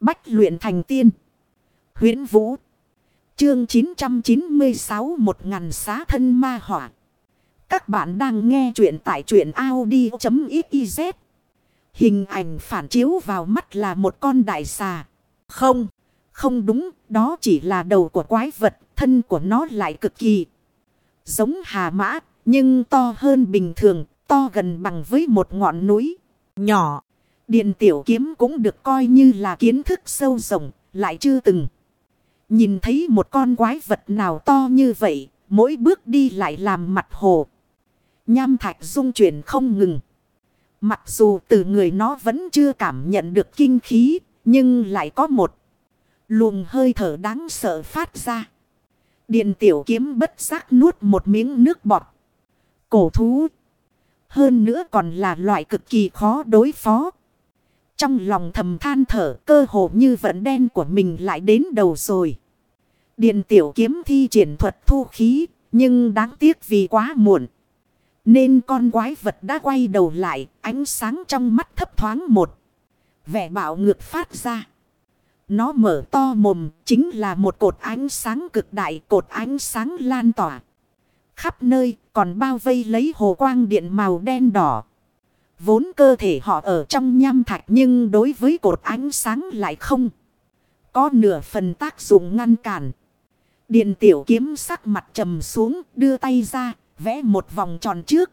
Bách luyện thành tiên. huyễn Vũ. Chương 996 một ngàn xá thân ma hỏa. Các bạn đang nghe truyện tại truyện Audi.xyz. Hình ảnh phản chiếu vào mắt là một con đại xà. Không, không đúng, đó chỉ là đầu của quái vật, thân của nó lại cực kỳ. Giống hà mã, nhưng to hơn bình thường, to gần bằng với một ngọn núi. Nhỏ, Điền tiểu kiếm cũng được coi như là kiến thức sâu rộng, lại chưa từng. Nhìn thấy một con quái vật nào to như vậy, mỗi bước đi lại làm mặt hồ. Nham thạch dung chuyển không ngừng. Mặc dù từ người nó vẫn chưa cảm nhận được kinh khí, nhưng lại có một luồng hơi thở đáng sợ phát ra. Điện tiểu kiếm bất giác nuốt một miếng nước bọt. Cổ thú. Hơn nữa còn là loại cực kỳ khó đối phó. Trong lòng thầm than thở, cơ hồ như vận đen của mình lại đến đầu rồi. Điện tiểu kiếm thi triển thuật thu khí. Nhưng đáng tiếc vì quá muộn. Nên con quái vật đã quay đầu lại. Ánh sáng trong mắt thấp thoáng một. Vẻ bạo ngược phát ra. Nó mở to mồm, chính là một cột ánh sáng cực đại. Cột ánh sáng lan tỏa. Khắp nơi, còn bao vây lấy hồ quang điện màu đen đỏ. Vốn cơ thể họ ở trong nham thạch nhưng đối với cột ánh sáng lại không. Có nửa phần tác dụng ngăn cản. Điện tiểu kiếm sắc mặt trầm xuống, đưa tay ra, vẽ một vòng tròn trước.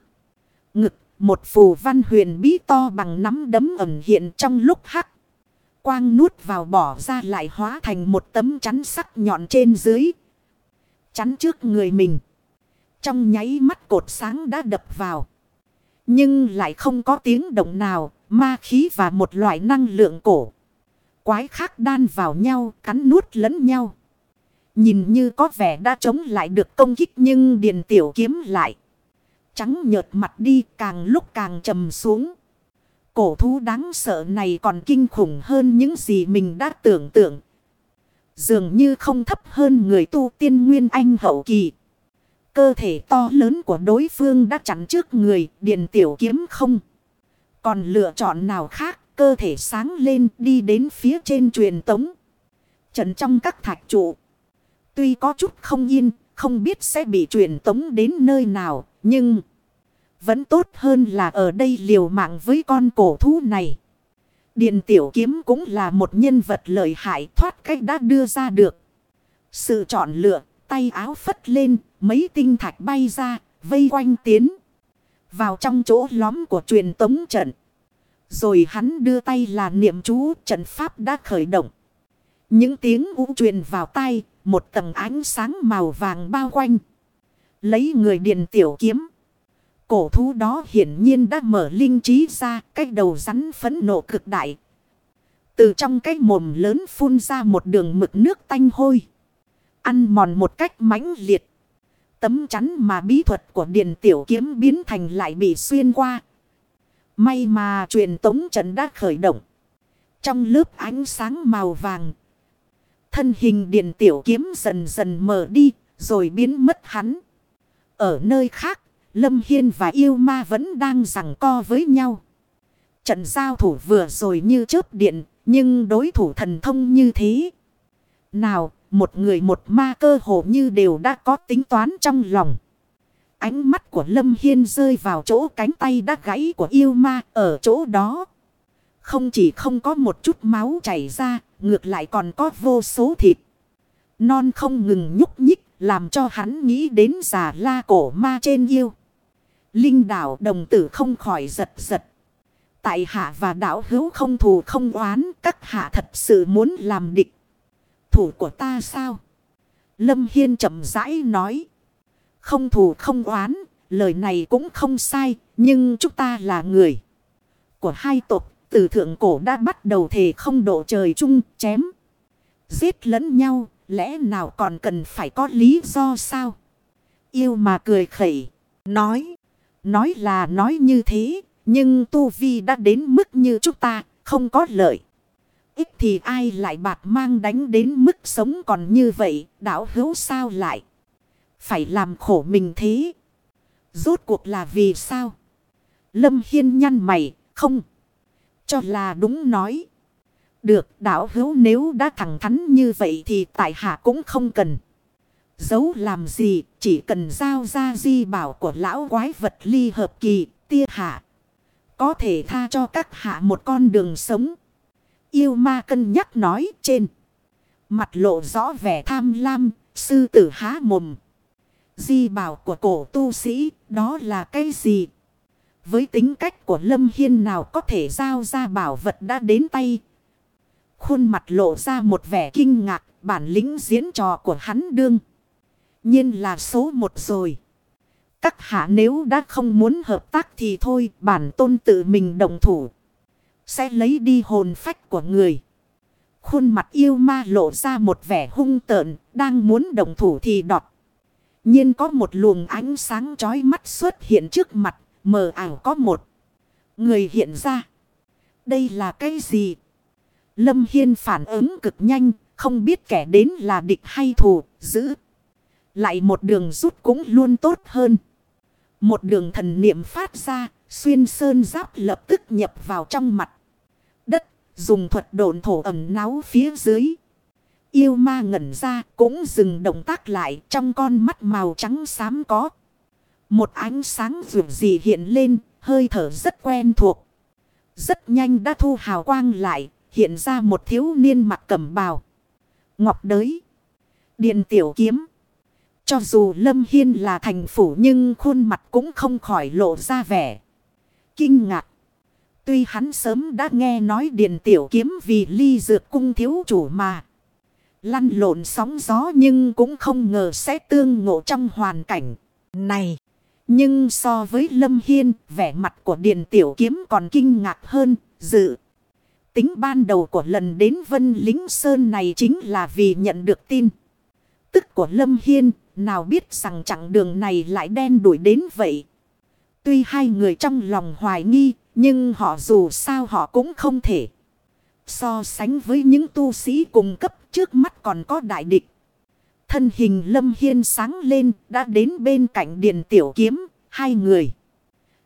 Ngực, một phù văn huyền bí to bằng nắm đấm ẩn hiện trong lúc hắc. Quang nuốt vào bỏ ra lại hóa thành một tấm chắn sắc nhọn trên dưới. Chắn trước người mình. Trong nháy mắt cột sáng đã đập vào. Nhưng lại không có tiếng động nào, ma khí và một loại năng lượng cổ. Quái khác đan vào nhau, cắn nuốt lẫn nhau. Nhìn như có vẻ đã chống lại được công kích nhưng điền tiểu kiếm lại. Trắng nhợt mặt đi càng lúc càng trầm xuống. Cổ thú đáng sợ này còn kinh khủng hơn những gì mình đã tưởng tượng. Dường như không thấp hơn người tu tiên nguyên anh hậu kỳ. Cơ thể to lớn của đối phương đã chắn trước người, điện tiểu kiếm không. Còn lựa chọn nào khác, cơ thể sáng lên đi đến phía trên truyền tống. Trận trong các thạch trụ. Tuy có chút không yên, không biết sẽ bị truyền tống đến nơi nào, nhưng... Vẫn tốt hơn là ở đây liều mạng với con cổ thú này. Điện tiểu kiếm cũng là một nhân vật lợi hại thoát cách đã đưa ra được. Sự chọn lựa, tay áo phất lên, mấy tinh thạch bay ra, vây quanh tiến. Vào trong chỗ lõm của truyền tống trận. Rồi hắn đưa tay là niệm chú trận pháp đã khởi động. Những tiếng u truyền vào tay, một tầng ánh sáng màu vàng bao quanh. Lấy người điền tiểu kiếm. Cổ thú đó hiển nhiên đã mở linh trí ra, cái đầu rắn phấn nộ cực đại. Từ trong cái mồm lớn phun ra một đường mực nước tanh hôi. Ăn mòn một cách mãnh liệt. Tấm chắn mà bí thuật của Điền tiểu kiếm biến thành lại bị xuyên qua. May mà truyền tống trận đã khởi động. Trong lớp ánh sáng màu vàng. Thân hình Điền tiểu kiếm dần dần mở đi rồi biến mất hắn. Ở nơi khác Lâm Hiên và yêu ma vẫn đang giằng co với nhau. Trận giao thủ vừa rồi như chớp điện, nhưng đối thủ thần thông như thế. Nào, một người một ma cơ hồ như đều đã có tính toán trong lòng. Ánh mắt của Lâm Hiên rơi vào chỗ cánh tay đã gãy của yêu ma ở chỗ đó. Không chỉ không có một chút máu chảy ra, ngược lại còn có vô số thịt. Non không ngừng nhúc nhích, làm cho hắn nghĩ đến già la cổ ma trên yêu. Linh đảo đồng tử không khỏi giật giật. Tại hạ và đảo hữu không thù không oán, các hạ thật sự muốn làm địch. Thủ của ta sao? Lâm Hiên chậm rãi nói. Không thù không oán, lời này cũng không sai, nhưng chúng ta là người. Của hai tộc, từ thượng cổ đã bắt đầu thể không độ trời chung, chém. Giết lẫn nhau, lẽ nào còn cần phải có lý do sao? Yêu mà cười khẩy, nói. Nói là nói như thế, nhưng Tu Vi đã đến mức như chúng ta, không có lợi. Ít thì ai lại bạc mang đánh đến mức sống còn như vậy, đảo hữu sao lại. Phải làm khổ mình thế. Rốt cuộc là vì sao? Lâm Hiên nhăn mày, không. Cho là đúng nói. Được đảo hữu nếu đã thẳng thắn như vậy thì tại hạ cũng không cần. Giấu làm gì chỉ cần giao ra di bảo của lão quái vật ly hợp kỳ tia hạ. Có thể tha cho các hạ một con đường sống. Yêu ma cân nhắc nói trên. Mặt lộ rõ vẻ tham lam, sư tử há mồm. Di bảo của cổ tu sĩ, đó là cái gì? Với tính cách của Lâm Hiên nào có thể giao ra bảo vật đã đến tay. Khuôn mặt lộ ra một vẻ kinh ngạc, bản lĩnh diễn trò của hắn đương. nhiên là số một rồi. Các hạ nếu đã không muốn hợp tác thì thôi, bản tôn tự mình đồng thủ. Sẽ lấy đi hồn phách của người. Khuôn mặt yêu ma lộ ra một vẻ hung tợn, đang muốn đồng thủ thì đọt. nhiên có một luồng ánh sáng chói mắt xuất hiện trước mặt, mờ ảo có một. Người hiện ra. Đây là cái gì? Lâm Hiên phản ứng cực nhanh, không biết kẻ đến là địch hay thù, giữ. Lại một đường rút cũng luôn tốt hơn. Một đường thần niệm phát ra, xuyên sơn giáp lập tức nhập vào trong mặt. Dùng thuật độn thổ ẩm náu phía dưới. Yêu ma ngẩn ra, cũng dừng động tác lại trong con mắt màu trắng xám có. Một ánh sáng vượt gì hiện lên, hơi thở rất quen thuộc. Rất nhanh đã thu hào quang lại, hiện ra một thiếu niên mặt cẩm bào. Ngọc đới. Điện tiểu kiếm. Cho dù Lâm Hiên là thành phủ nhưng khuôn mặt cũng không khỏi lộ ra vẻ. Kinh ngạc. Tuy hắn sớm đã nghe nói điện tiểu kiếm vì ly dược cung thiếu chủ mà. Lăn lộn sóng gió nhưng cũng không ngờ sẽ tương ngộ trong hoàn cảnh này. Nhưng so với Lâm Hiên, vẻ mặt của Điền Tiểu Kiếm còn kinh ngạc hơn, dự. Tính ban đầu của lần đến Vân Lính Sơn này chính là vì nhận được tin. Tức của Lâm Hiên, nào biết rằng chặng đường này lại đen đuổi đến vậy. Tuy hai người trong lòng hoài nghi, nhưng họ dù sao họ cũng không thể. So sánh với những tu sĩ cùng cấp trước mắt còn có đại địch. Thân hình Lâm Hiên sáng lên đã đến bên cạnh Điền Tiểu Kiếm, hai người.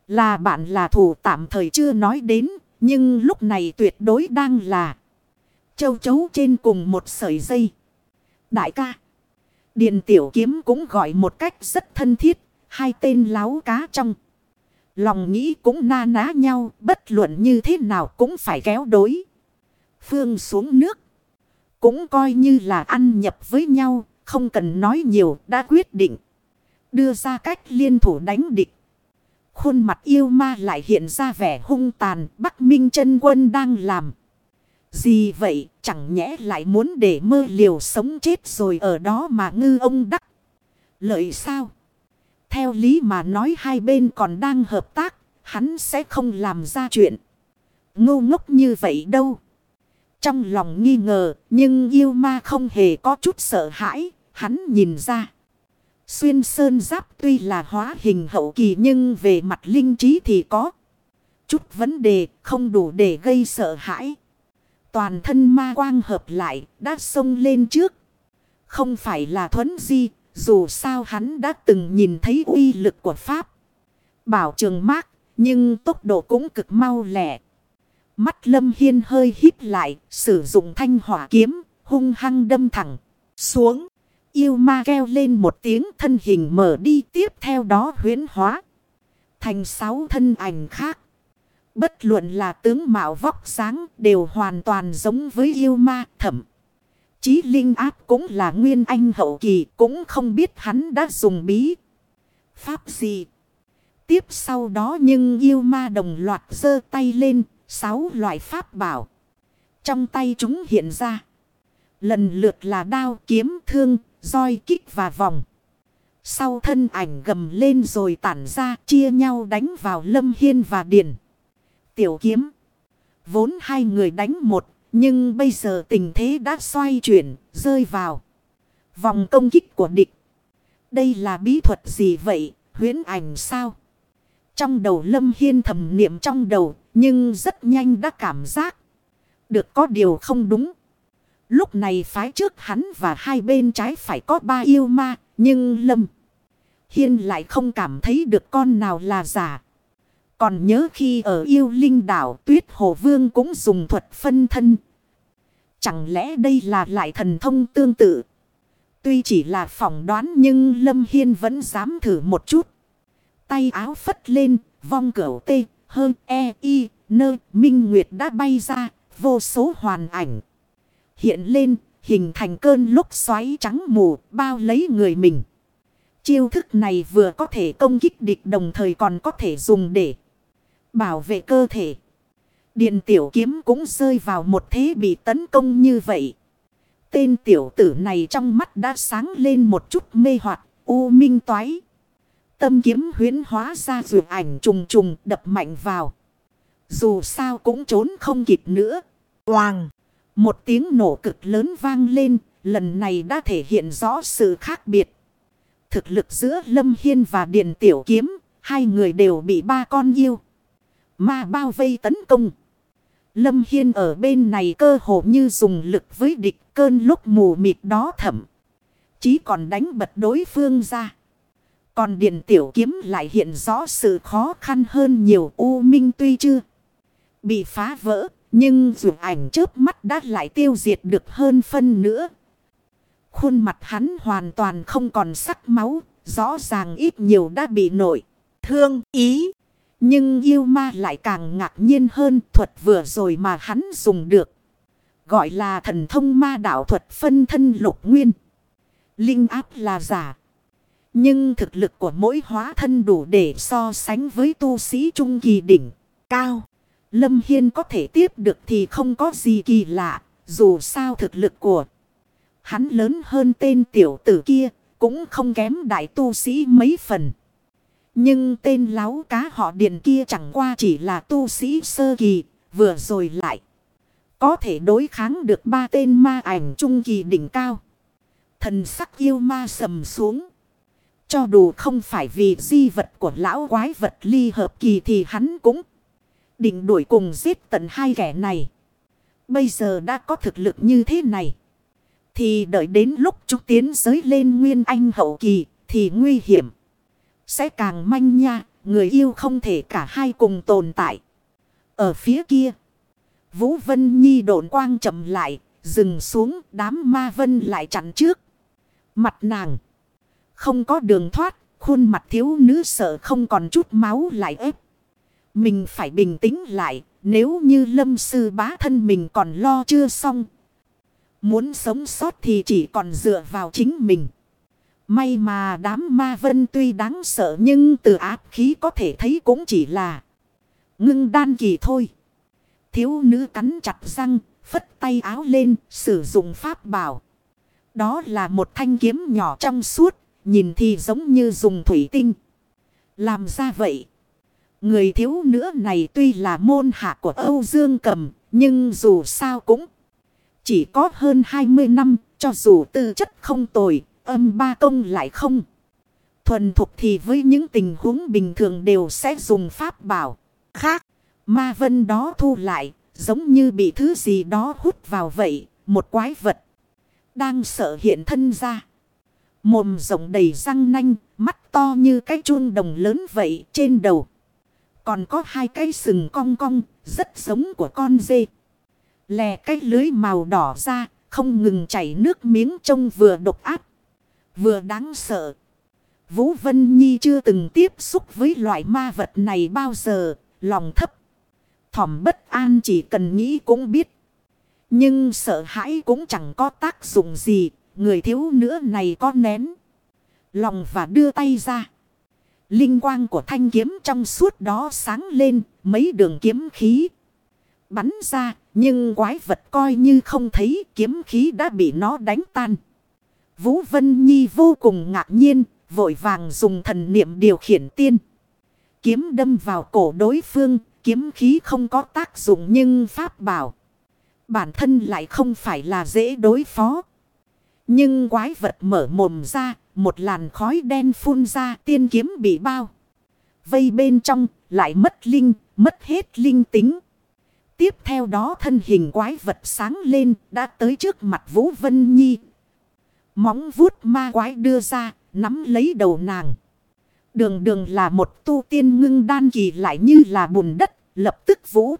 Là bạn là thủ tạm thời chưa nói đến, nhưng lúc này tuyệt đối đang là châu chấu trên cùng một sợi dây. Đại ca, Điền Tiểu Kiếm cũng gọi một cách rất thân thiết, hai tên láo cá trong. Lòng nghĩ cũng na ná nhau, bất luận như thế nào cũng phải kéo đối. Phương xuống nước. Cũng coi như là ăn nhập với nhau, không cần nói nhiều, đã quyết định. Đưa ra cách liên thủ đánh địch. Khuôn mặt yêu ma lại hiện ra vẻ hung tàn, Bắc Minh chân quân đang làm. Gì vậy, chẳng nhẽ lại muốn để mơ liều sống chết rồi ở đó mà ngư ông đắc. Lợi sao? Theo lý mà nói hai bên còn đang hợp tác, hắn sẽ không làm ra chuyện. Ngu ngốc như vậy đâu. Trong lòng nghi ngờ, nhưng yêu ma không hề có chút sợ hãi, hắn nhìn ra. Xuyên sơn giáp tuy là hóa hình hậu kỳ nhưng về mặt linh trí thì có. Chút vấn đề không đủ để gây sợ hãi. Toàn thân ma quang hợp lại đã xông lên trước. Không phải là thuấn di dù sao hắn đã từng nhìn thấy uy lực của Pháp. Bảo trường mát nhưng tốc độ cũng cực mau lẻ. Mắt lâm hiên hơi híp lại, sử dụng thanh hỏa kiếm, hung hăng đâm thẳng xuống. Yêu ma kêu lên một tiếng, thân hình mở đi, tiếp theo đó huyến hóa. Thành sáu thân ảnh khác. Bất luận là tướng mạo vóc sáng đều hoàn toàn giống với yêu ma thẩm. Chí linh áp cũng là nguyên anh hậu kỳ cũng không biết hắn đã dùng bí. Pháp gì? Tiếp sau đó nhưng yêu ma đồng loạt giơ tay lên, sáu loại pháp bảo. Trong tay chúng hiện ra. Lần lượt là đao, kiếm, thương, roi kích và vòng. Sau thân ảnh gầm lên rồi tản ra chia nhau đánh vào Lâm Hiên và Điền. Tiểu kiếm. Vốn hai người đánh một. Nhưng bây giờ tình thế đã xoay chuyển. Rơi vào. Vòng công kích của địch. Đây là bí thuật gì vậy? Huyến ảnh sao? Trong đầu Lâm Hiên thầm niệm trong đầu. Nhưng rất nhanh đã cảm giác. Được có điều không đúng. Lúc này phái trước hắn và hai bên trái phải có ba yêu ma, nhưng Lâm Hiên lại không cảm thấy được con nào là giả. Còn nhớ khi ở yêu linh đảo tuyết hồ vương cũng dùng thuật phân thân. Chẳng lẽ đây là lại thần thông tương tự? Tuy chỉ là phỏng đoán nhưng Lâm Hiên vẫn dám thử một chút. Tay áo phất lên, vong cửu tê, hơn e, y, nơ, minh nguyệt đã bay ra, vô số hoàn ảnh. Hiện lên, hình thành cơn lúc xoáy trắng mù, bao lấy người mình. Chiêu thức này vừa có thể công kích địch đồng thời còn có thể dùng để bảo vệ cơ thể. Điện tiểu kiếm cũng rơi vào một thế bị tấn công như vậy. Tên tiểu tử này trong mắt đã sáng lên một chút mê hoặc u minh toái. Tâm kiếm huyến hóa ra rượu ảnh trùng trùng đập mạnh vào. Dù sao cũng trốn không kịp nữa. Hoàng! Một tiếng nổ cực lớn vang lên, lần này đã thể hiện rõ sự khác biệt. Thực lực giữa Lâm Hiên và Điện Tiểu Kiếm, hai người đều bị ba con yêu. Ma bao vây tấn công. Lâm Hiên ở bên này cơ hồ như dùng lực với địch cơn lúc mù mịt đó thẩm. Chí còn đánh bật đối phương ra. Còn điện tiểu kiếm lại hiện rõ sự khó khăn hơn nhiều, U Minh tuy chưa bị phá vỡ. Nhưng dù ảnh chớp mắt đã lại tiêu diệt được hơn phân nữa. Khuôn mặt hắn hoàn toàn không còn sắc máu. Rõ ràng ít nhiều đã bị nổi. Thương ý. Nhưng yêu ma lại càng ngạc nhiên hơn thuật vừa rồi mà hắn dùng được. Gọi là thần thông ma đạo thuật phân thân lục nguyên. Linh áp là giả. Nhưng thực lực của mỗi hóa thân đủ để so sánh với tu sĩ trung kỳ đỉnh. Cao. Lâm Hiên có thể tiếp được thì không có gì kỳ lạ. Dù sao thực lực của hắn lớn hơn tên tiểu tử kia. Cũng không kém đại tu sĩ mấy phần. Nhưng tên láo cá họ điền kia chẳng qua chỉ là tu sĩ sơ kỳ, vừa rồi lại. Có thể đối kháng được ba tên ma ảnh trung kỳ đỉnh cao. Thần sắc yêu ma sầm xuống. Cho dù không phải vì di vật của lão quái vật ly hợp kỳ thì hắn cũng định đuổi cùng giết tận hai kẻ này. Bây giờ đã có thực lực như thế này. Thì đợi đến lúc chúng tiến giới lên nguyên anh hậu kỳ thì nguy hiểm. Sẽ càng manh nha, người yêu không thể cả hai cùng tồn tại. Ở phía kia, Vũ Vân Nhi độn quang chậm lại, dừng xuống đám ma vân lại chặn trước. Mặt nàng, không có đường thoát, khuôn mặt thiếu nữ sợ không còn chút máu lại ép. Mình phải bình tĩnh lại, nếu như lâm sư bá thân mình còn lo chưa xong. Muốn sống sót thì chỉ còn dựa vào chính mình. May mà đám ma vân tuy đáng sợ nhưng từ áp khí có thể thấy cũng chỉ là ngưng đan kỳ thôi. Thiếu nữ cắn chặt răng, phất tay áo lên, sử dụng pháp bảo. Đó là một thanh kiếm nhỏ trong suốt, nhìn thì giống như dùng thủy tinh. Làm ra vậy. Người thiếu nữ này tuy là môn hạ của Âu Dương Cầm, nhưng dù sao cũng chỉ có hơn 20 năm, cho dù tư chất không tồi, âm ba công lại không. Thuần thục thì với những tình huống bình thường đều sẽ dùng pháp bảo. Khác, ma vân đó thu lại, giống như bị thứ gì đó hút vào vậy, một quái vật. Đang sợ hiện thân ra. Mồm rộng đầy răng nanh, mắt to như cái chuông đồng lớn vậy trên đầu. Còn có hai cái sừng cong cong, rất giống của con dê. Lè cái lưới màu đỏ ra, không ngừng chảy nước miếng trông vừa độc áp vừa đáng sợ. Vũ Vân Nhi chưa từng tiếp xúc với loại ma vật này bao giờ, lòng thấp. Thỏm bất an chỉ cần nghĩ cũng biết. Nhưng sợ hãi cũng chẳng có tác dụng gì, người thiếu nữa này có nén. Lòng và đưa tay ra. Linh quang của thanh kiếm trong suốt đó sáng lên, mấy đường kiếm khí. Bắn ra, nhưng quái vật coi như không thấy kiếm khí đã bị nó đánh tan. Vũ Vân Nhi vô cùng ngạc nhiên, vội vàng dùng thần niệm điều khiển tiên. Kiếm đâm vào cổ đối phương, kiếm khí không có tác dụng nhưng pháp bảo. Bản thân lại không phải là dễ đối phó. Nhưng quái vật mở mồm ra, một làn khói đen phun ra tiên kiếm bị bao. Vây bên trong, lại mất linh, mất hết linh tính. Tiếp theo đó thân hình quái vật sáng lên, đã tới trước mặt Vũ Vân Nhi, Móng vuốt ma quái đưa ra, nắm lấy đầu nàng. Đường đường là một tu tiên ngưng đan kỳ lại như là bùn đất, lập tức vũ.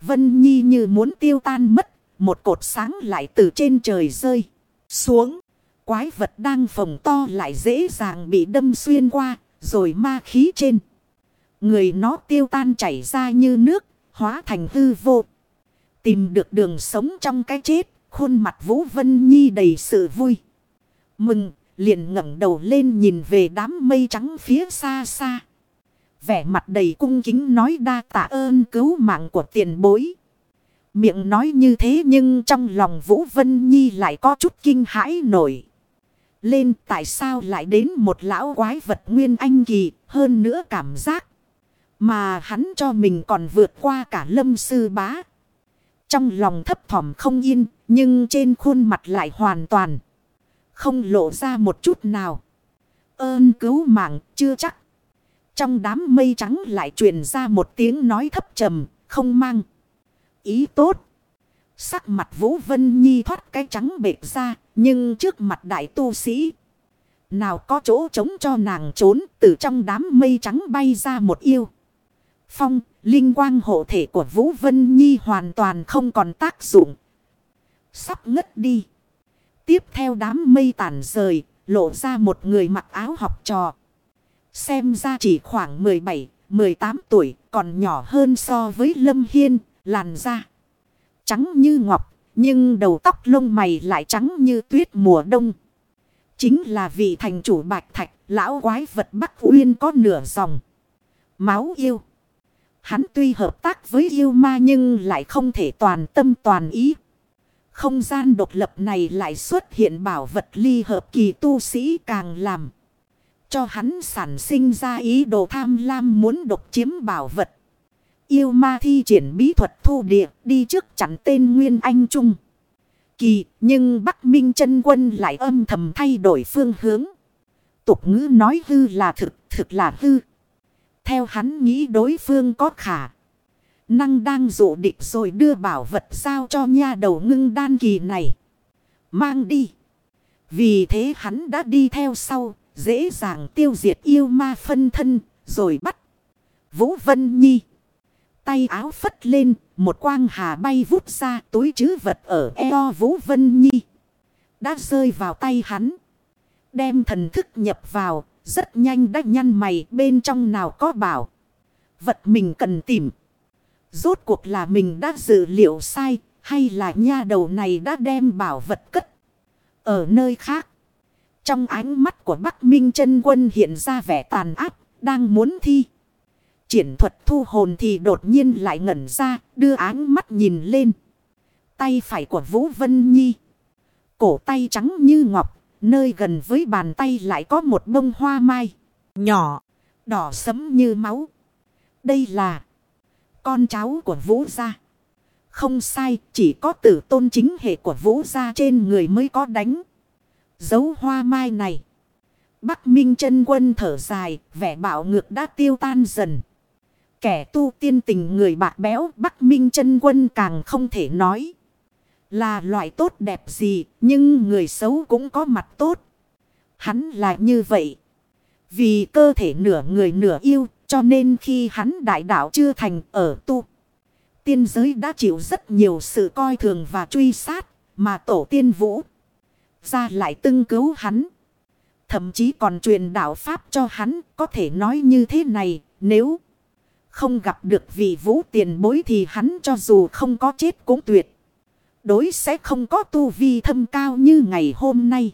Vân Nhi như muốn tiêu tan mất, một cột sáng lại từ trên trời rơi xuống. Quái vật đang phồng to lại dễ dàng bị đâm xuyên qua, rồi ma khí trên. Người nó tiêu tan chảy ra như nước, hóa thành hư vô. Tìm được đường sống trong cái chết, khuôn mặt Vũ Vân Nhi đầy sự vui. Mừng, liền ngẩng đầu lên nhìn về đám mây trắng phía xa xa. Vẻ mặt đầy cung kính nói đa tạ ơn cứu mạng của tiền bối. Miệng nói như thế nhưng trong lòng Vũ Vân Nhi lại có chút kinh hãi nổi. Lên tại sao lại đến một lão quái vật nguyên anh kỳ hơn nữa cảm giác. Mà hắn cho mình còn vượt qua cả lâm sư bá. Trong lòng thấp thỏm không yên nhưng trên khuôn mặt lại hoàn toàn. Không lộ ra một chút nào. Ơn cứu mạng chưa chắc. Trong đám mây trắng lại truyền ra một tiếng nói thấp trầm, không mang. Ý tốt. Sắc mặt Vũ Vân Nhi thoát cái trắng bệt ra, nhưng trước mặt đại tu sĩ. Nào có chỗ trống cho nàng trốn, từ trong đám mây trắng bay ra một yêu. Phong, linh quang hộ thể của Vũ Vân Nhi hoàn toàn không còn tác dụng. Sắp ngất đi. Tiếp theo đám mây tản rời, lộ ra một người mặc áo học trò. Xem ra chỉ khoảng 17, 18 tuổi, còn nhỏ hơn so với Lâm Hiên, làn da. Trắng như ngọc, nhưng đầu tóc lông mày lại trắng như tuyết mùa đông. Chính là vị thành chủ bạch thạch, lão quái vật Bắc Uyên có nửa dòng. Máu yêu. Hắn tuy hợp tác với yêu ma nhưng lại không thể toàn tâm toàn ý. Không gian độc lập này lại xuất hiện bảo vật ly hợp kỳ tu sĩ càng làm. Cho hắn sản sinh ra ý đồ tham lam muốn độc chiếm bảo vật. Yêu ma thi triển bí thuật thu địa đi trước chặn tên Nguyên Anh Trung. Kỳ nhưng Bắc Minh chân quân lại âm thầm thay đổi phương hướng. Tục ngữ nói hư là thực, thực là hư. Theo hắn nghĩ đối phương có khả. Năng đang dụ địch rồi đưa bảo vật sao cho nha đầu ngưng đan kỳ này. Mang đi. Vì thế hắn đã đi theo sau, dễ dàng tiêu diệt yêu ma phân thân, rồi bắt. Vũ Vân Nhi. Tay áo phất lên, một quang hà bay vút ra túi chứ vật ở eo Vũ Vân Nhi. Đã rơi vào tay hắn. Đem thần thức nhập vào, rất nhanh đã nhăn mày bên trong nào có bảo. Vật mình cần tìm. Rốt cuộc là mình đã dự liệu sai hay là nha đầu này đã đem bảo vật cất ở nơi khác. Trong ánh mắt của Bắc Minh chân quân hiện ra vẻ tàn áp, đang muốn thi. Triển thuật thu hồn thì đột nhiên lại ngẩn ra, đưa áng mắt nhìn lên. Tay phải của Vũ Vân Nhi. Cổ tay trắng như ngọc, nơi gần với bàn tay lại có một bông hoa mai. Nhỏ, đỏ sẫm như máu. Đây là con cháu của Vũ gia. Không sai, chỉ có tử tôn chính hệ của Vũ gia trên người mới có đánh. Dấu hoa mai này. Bắc Minh chân quân thở dài, vẻ bạo ngược đã tiêu tan dần. Kẻ tu tiên tình người bạc béo Bắc Minh chân quân càng không thể nói. Là loại tốt đẹp gì, nhưng người xấu cũng có mặt tốt. Hắn là như vậy. Vì cơ thể nửa người nửa yêu, cho nên khi hắn đại đạo chưa thành ở tu. Tiên giới đã chịu rất nhiều sự coi thường và truy sát, mà tổ tiên vũ ra lại tưng cứu hắn. Thậm chí còn truyền đạo Pháp cho hắn có thể nói như thế này nếu không gặp được vị vũ tiền bối thì hắn cho dù không có chết cũng tuyệt. Đối sẽ không có tu vi thâm cao như ngày hôm nay.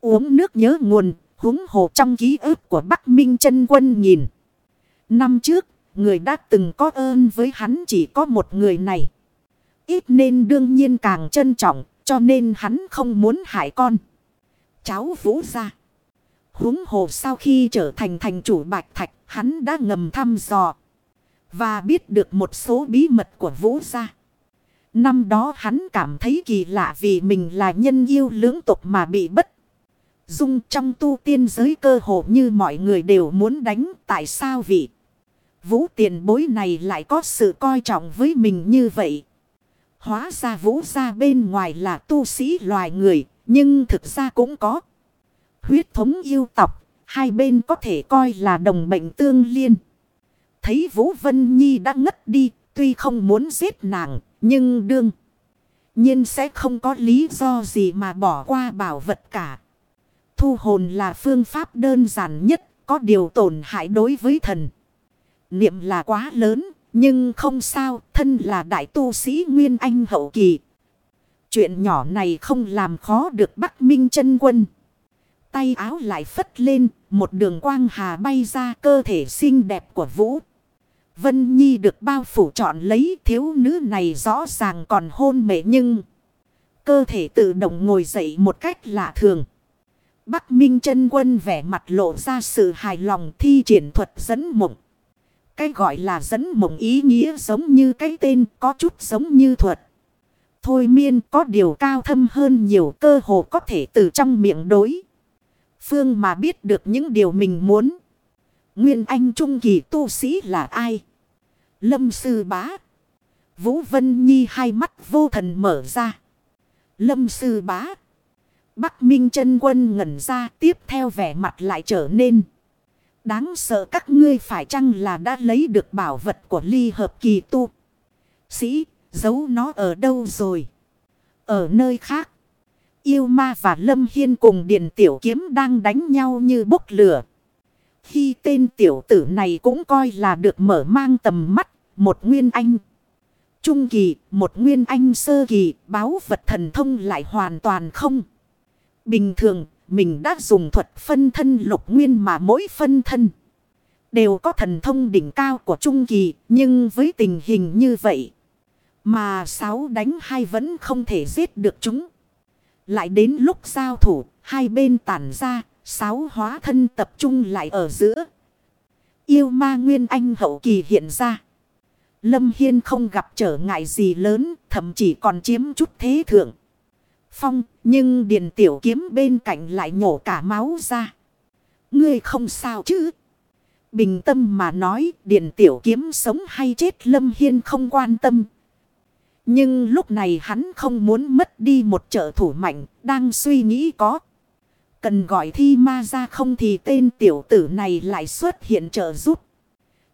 Uống nước nhớ nguồn, húng hồ trong ký ức của Bắc Minh chân quân nhìn. Năm trước, người đã từng có ơn với hắn chỉ có một người này. Ít nên đương nhiên càng trân trọng, cho nên hắn không muốn hại con. Cháu vũ ra. Húng hồ sau khi trở thành thành chủ bạch thạch, hắn đã ngầm thăm dò. Và biết được một số bí mật của vũ gia. Năm đó hắn cảm thấy kỳ lạ vì mình là nhân yêu lưỡng tục mà bị bất. Dung trong tu tiên giới cơ hồ như mọi người đều muốn đánh. Tại sao vị vũ tiền bối này lại có sự coi trọng với mình như vậy? Hóa ra vũ gia bên ngoài là tu sĩ loài người. Nhưng thực ra cũng có. Huyết thống yêu tộc. Hai bên có thể coi là đồng bệnh tương liên. Thấy Vũ Vân Nhi đã ngất đi. Tuy không muốn giết nàng. Nhưng đương nhiên sẽ không có lý do gì mà bỏ qua bảo vật cả. Thu hồn là phương pháp đơn giản nhất, có điều tổn hại đối với thần. Niệm là quá lớn, nhưng không sao, thân là đại tu sĩ Nguyên Anh hậu kỳ. Chuyện nhỏ này không làm khó được Bắc Minh chân quân. Tay áo lại phất lên, một đường quang hà bay ra cơ thể xinh đẹp của Vũ. Vân Nhi được bao phủ chọn lấy thiếu nữ này rõ ràng còn hôn mệ nhưng... Cơ thể tự động ngồi dậy một cách lạ thường. Bắc Minh chân quân vẻ mặt lộ ra sự hài lòng thi triển thuật dẫn mộng. Cái gọi là dẫn mộng ý nghĩa giống như cái tên có chút giống như thuật. Thôi miên có điều cao thâm hơn nhiều cơ hồ có thể từ trong miệng đối. Phương mà biết được những điều mình muốn. Nguyên Anh Trung Kỳ tu sĩ là ai? Lâm Sư Bá. Vũ Vân Nhi hai mắt vô thần mở ra. Lâm Sư Bá. Bắc Minh chân quân ngẩn ra tiếp theo vẻ mặt lại trở nên. Đáng sợ các ngươi phải chăng là đã lấy được bảo vật của ly hợp kỳ tu. Sĩ, giấu nó ở đâu rồi? Ở nơi khác. Yêu ma và Lâm Hiên cùng Điền Tiểu Kiếm đang đánh nhau như bốc lửa. Khi tên tiểu tử này cũng coi là được mở mang tầm mắt, một nguyên anh. Trung kỳ, một nguyên anh sơ kỳ, báo vật thần thông lại hoàn toàn không. Bình thường, mình đã dùng thuật phân thân lục nguyên mà mỗi phân thân. Đều có thần thông đỉnh cao của Trung kỳ, nhưng với tình hình như vậy. Mà sáu đánh hai vẫn không thể giết được chúng. Lại đến lúc giao thủ, hai bên tản ra, sáu hóa thân tập trung lại ở giữa. Yêu ma nguyên anh hậu kỳ hiện ra. Lâm Hiên không gặp trở ngại gì lớn, thậm chí còn chiếm chút thế thượng. Phong, nhưng điền tiểu kiếm bên cạnh lại nhổ cả máu ra. Ngươi không sao chứ? Bình tâm mà nói, điền tiểu kiếm sống hay chết Lâm Hiên không quan tâm. Nhưng lúc này hắn không muốn mất đi một trợ thủ mạnh, đang suy nghĩ có. Cần gọi thi ma ra không thì tên tiểu tử này lại xuất hiện trợ giúp.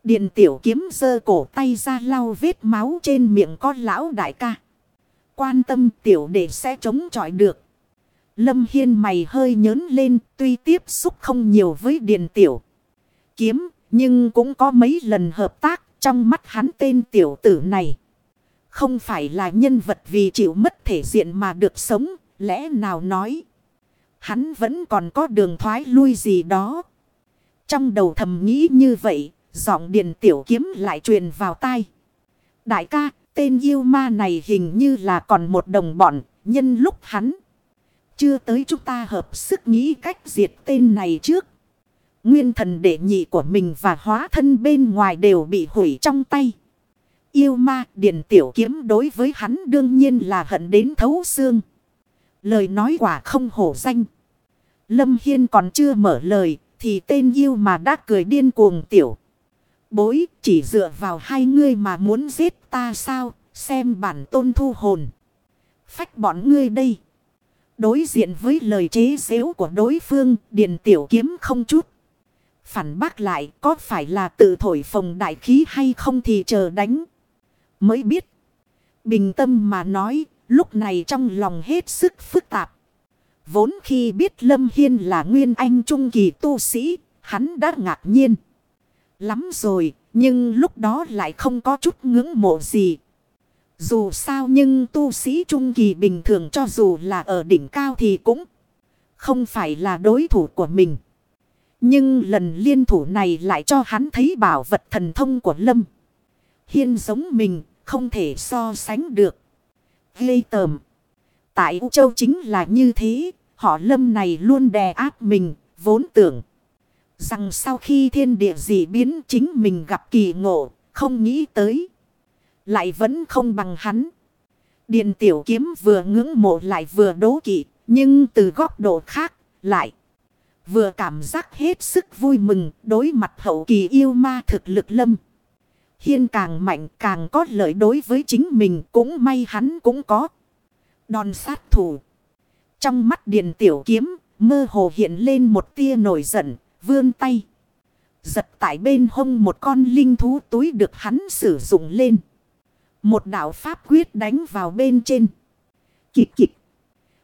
Điện tiểu kiếm giơ cổ tay ra lau vết máu trên miệng con lão đại ca. Quan tâm tiểu đệ sẽ chống chọi được. Lâm Hiên mày hơi nhớn lên tuy tiếp xúc không nhiều với điện tiểu. Kiếm nhưng cũng có mấy lần hợp tác trong mắt hắn tên tiểu tử này. Không phải là nhân vật vì chịu mất thể diện mà được sống, lẽ nào nói. Hắn vẫn còn có đường thoái lui gì đó. Trong đầu thầm nghĩ như vậy, giọng điện tiểu kiếm lại truyền vào tai. Đại ca, tên yêu ma này hình như là còn một đồng bọn, nhân lúc hắn. Chưa tới chúng ta hợp sức nghĩ cách diệt tên này trước. Nguyên thần đệ nhị của mình và hóa thân bên ngoài đều bị hủy trong tay. Yêu ma điện tiểu kiếm đối với hắn đương nhiên là hận đến thấu xương. Lời nói quả không hổ danh. Lâm Hiên còn chưa mở lời thì tên yêu mà đã cười điên cuồng tiểu. Bối chỉ dựa vào hai ngươi mà muốn giết ta sao xem bản tôn thu hồn. Phách bọn ngươi đây. Đối diện với lời chế xếu của đối phương Điền tiểu kiếm không chút. Phản bác lại có phải là tự thổi phồng đại khí hay không thì chờ đánh. Mới biết. Bình tâm mà nói lúc này trong lòng hết sức phức tạp. Vốn khi biết Lâm Hiên là nguyên anh trung kỳ tu sĩ, hắn đã ngạc nhiên. Lắm rồi, nhưng lúc đó lại không có chút ngưỡng mộ gì. Dù sao nhưng tu sĩ trung kỳ bình thường cho dù là ở đỉnh cao thì cũng không phải là đối thủ của mình. Nhưng lần liên thủ này lại cho hắn thấy bảo vật thần thông của Lâm. Hiên giống mình, không thể so sánh được. Gây tờm. Tại U Châu chính là như thế, họ Lâm này luôn đè áp mình, vốn tưởng. Rằng sau khi thiên địa dị biến chính mình gặp kỳ ngộ, không nghĩ tới. Lại vẫn không bằng hắn. Điện tiểu kiếm vừa ngưỡng mộ lại vừa đố kỵ, nhưng từ góc độ khác, lại. Vừa cảm giác hết sức vui mừng đối mặt hậu kỳ yêu ma thực lực lâm. Hiên càng mạnh càng có lợi đối với chính mình cũng may hắn cũng có. Đòn sát thủ. Trong mắt điện tiểu kiếm mơ hồ hiện lên một tia nổi giận vươn tay. Giật tại bên hông một con linh thú túi được hắn sử dụng lên. Một đạo pháp quyết đánh vào bên trên. Kịch kịch.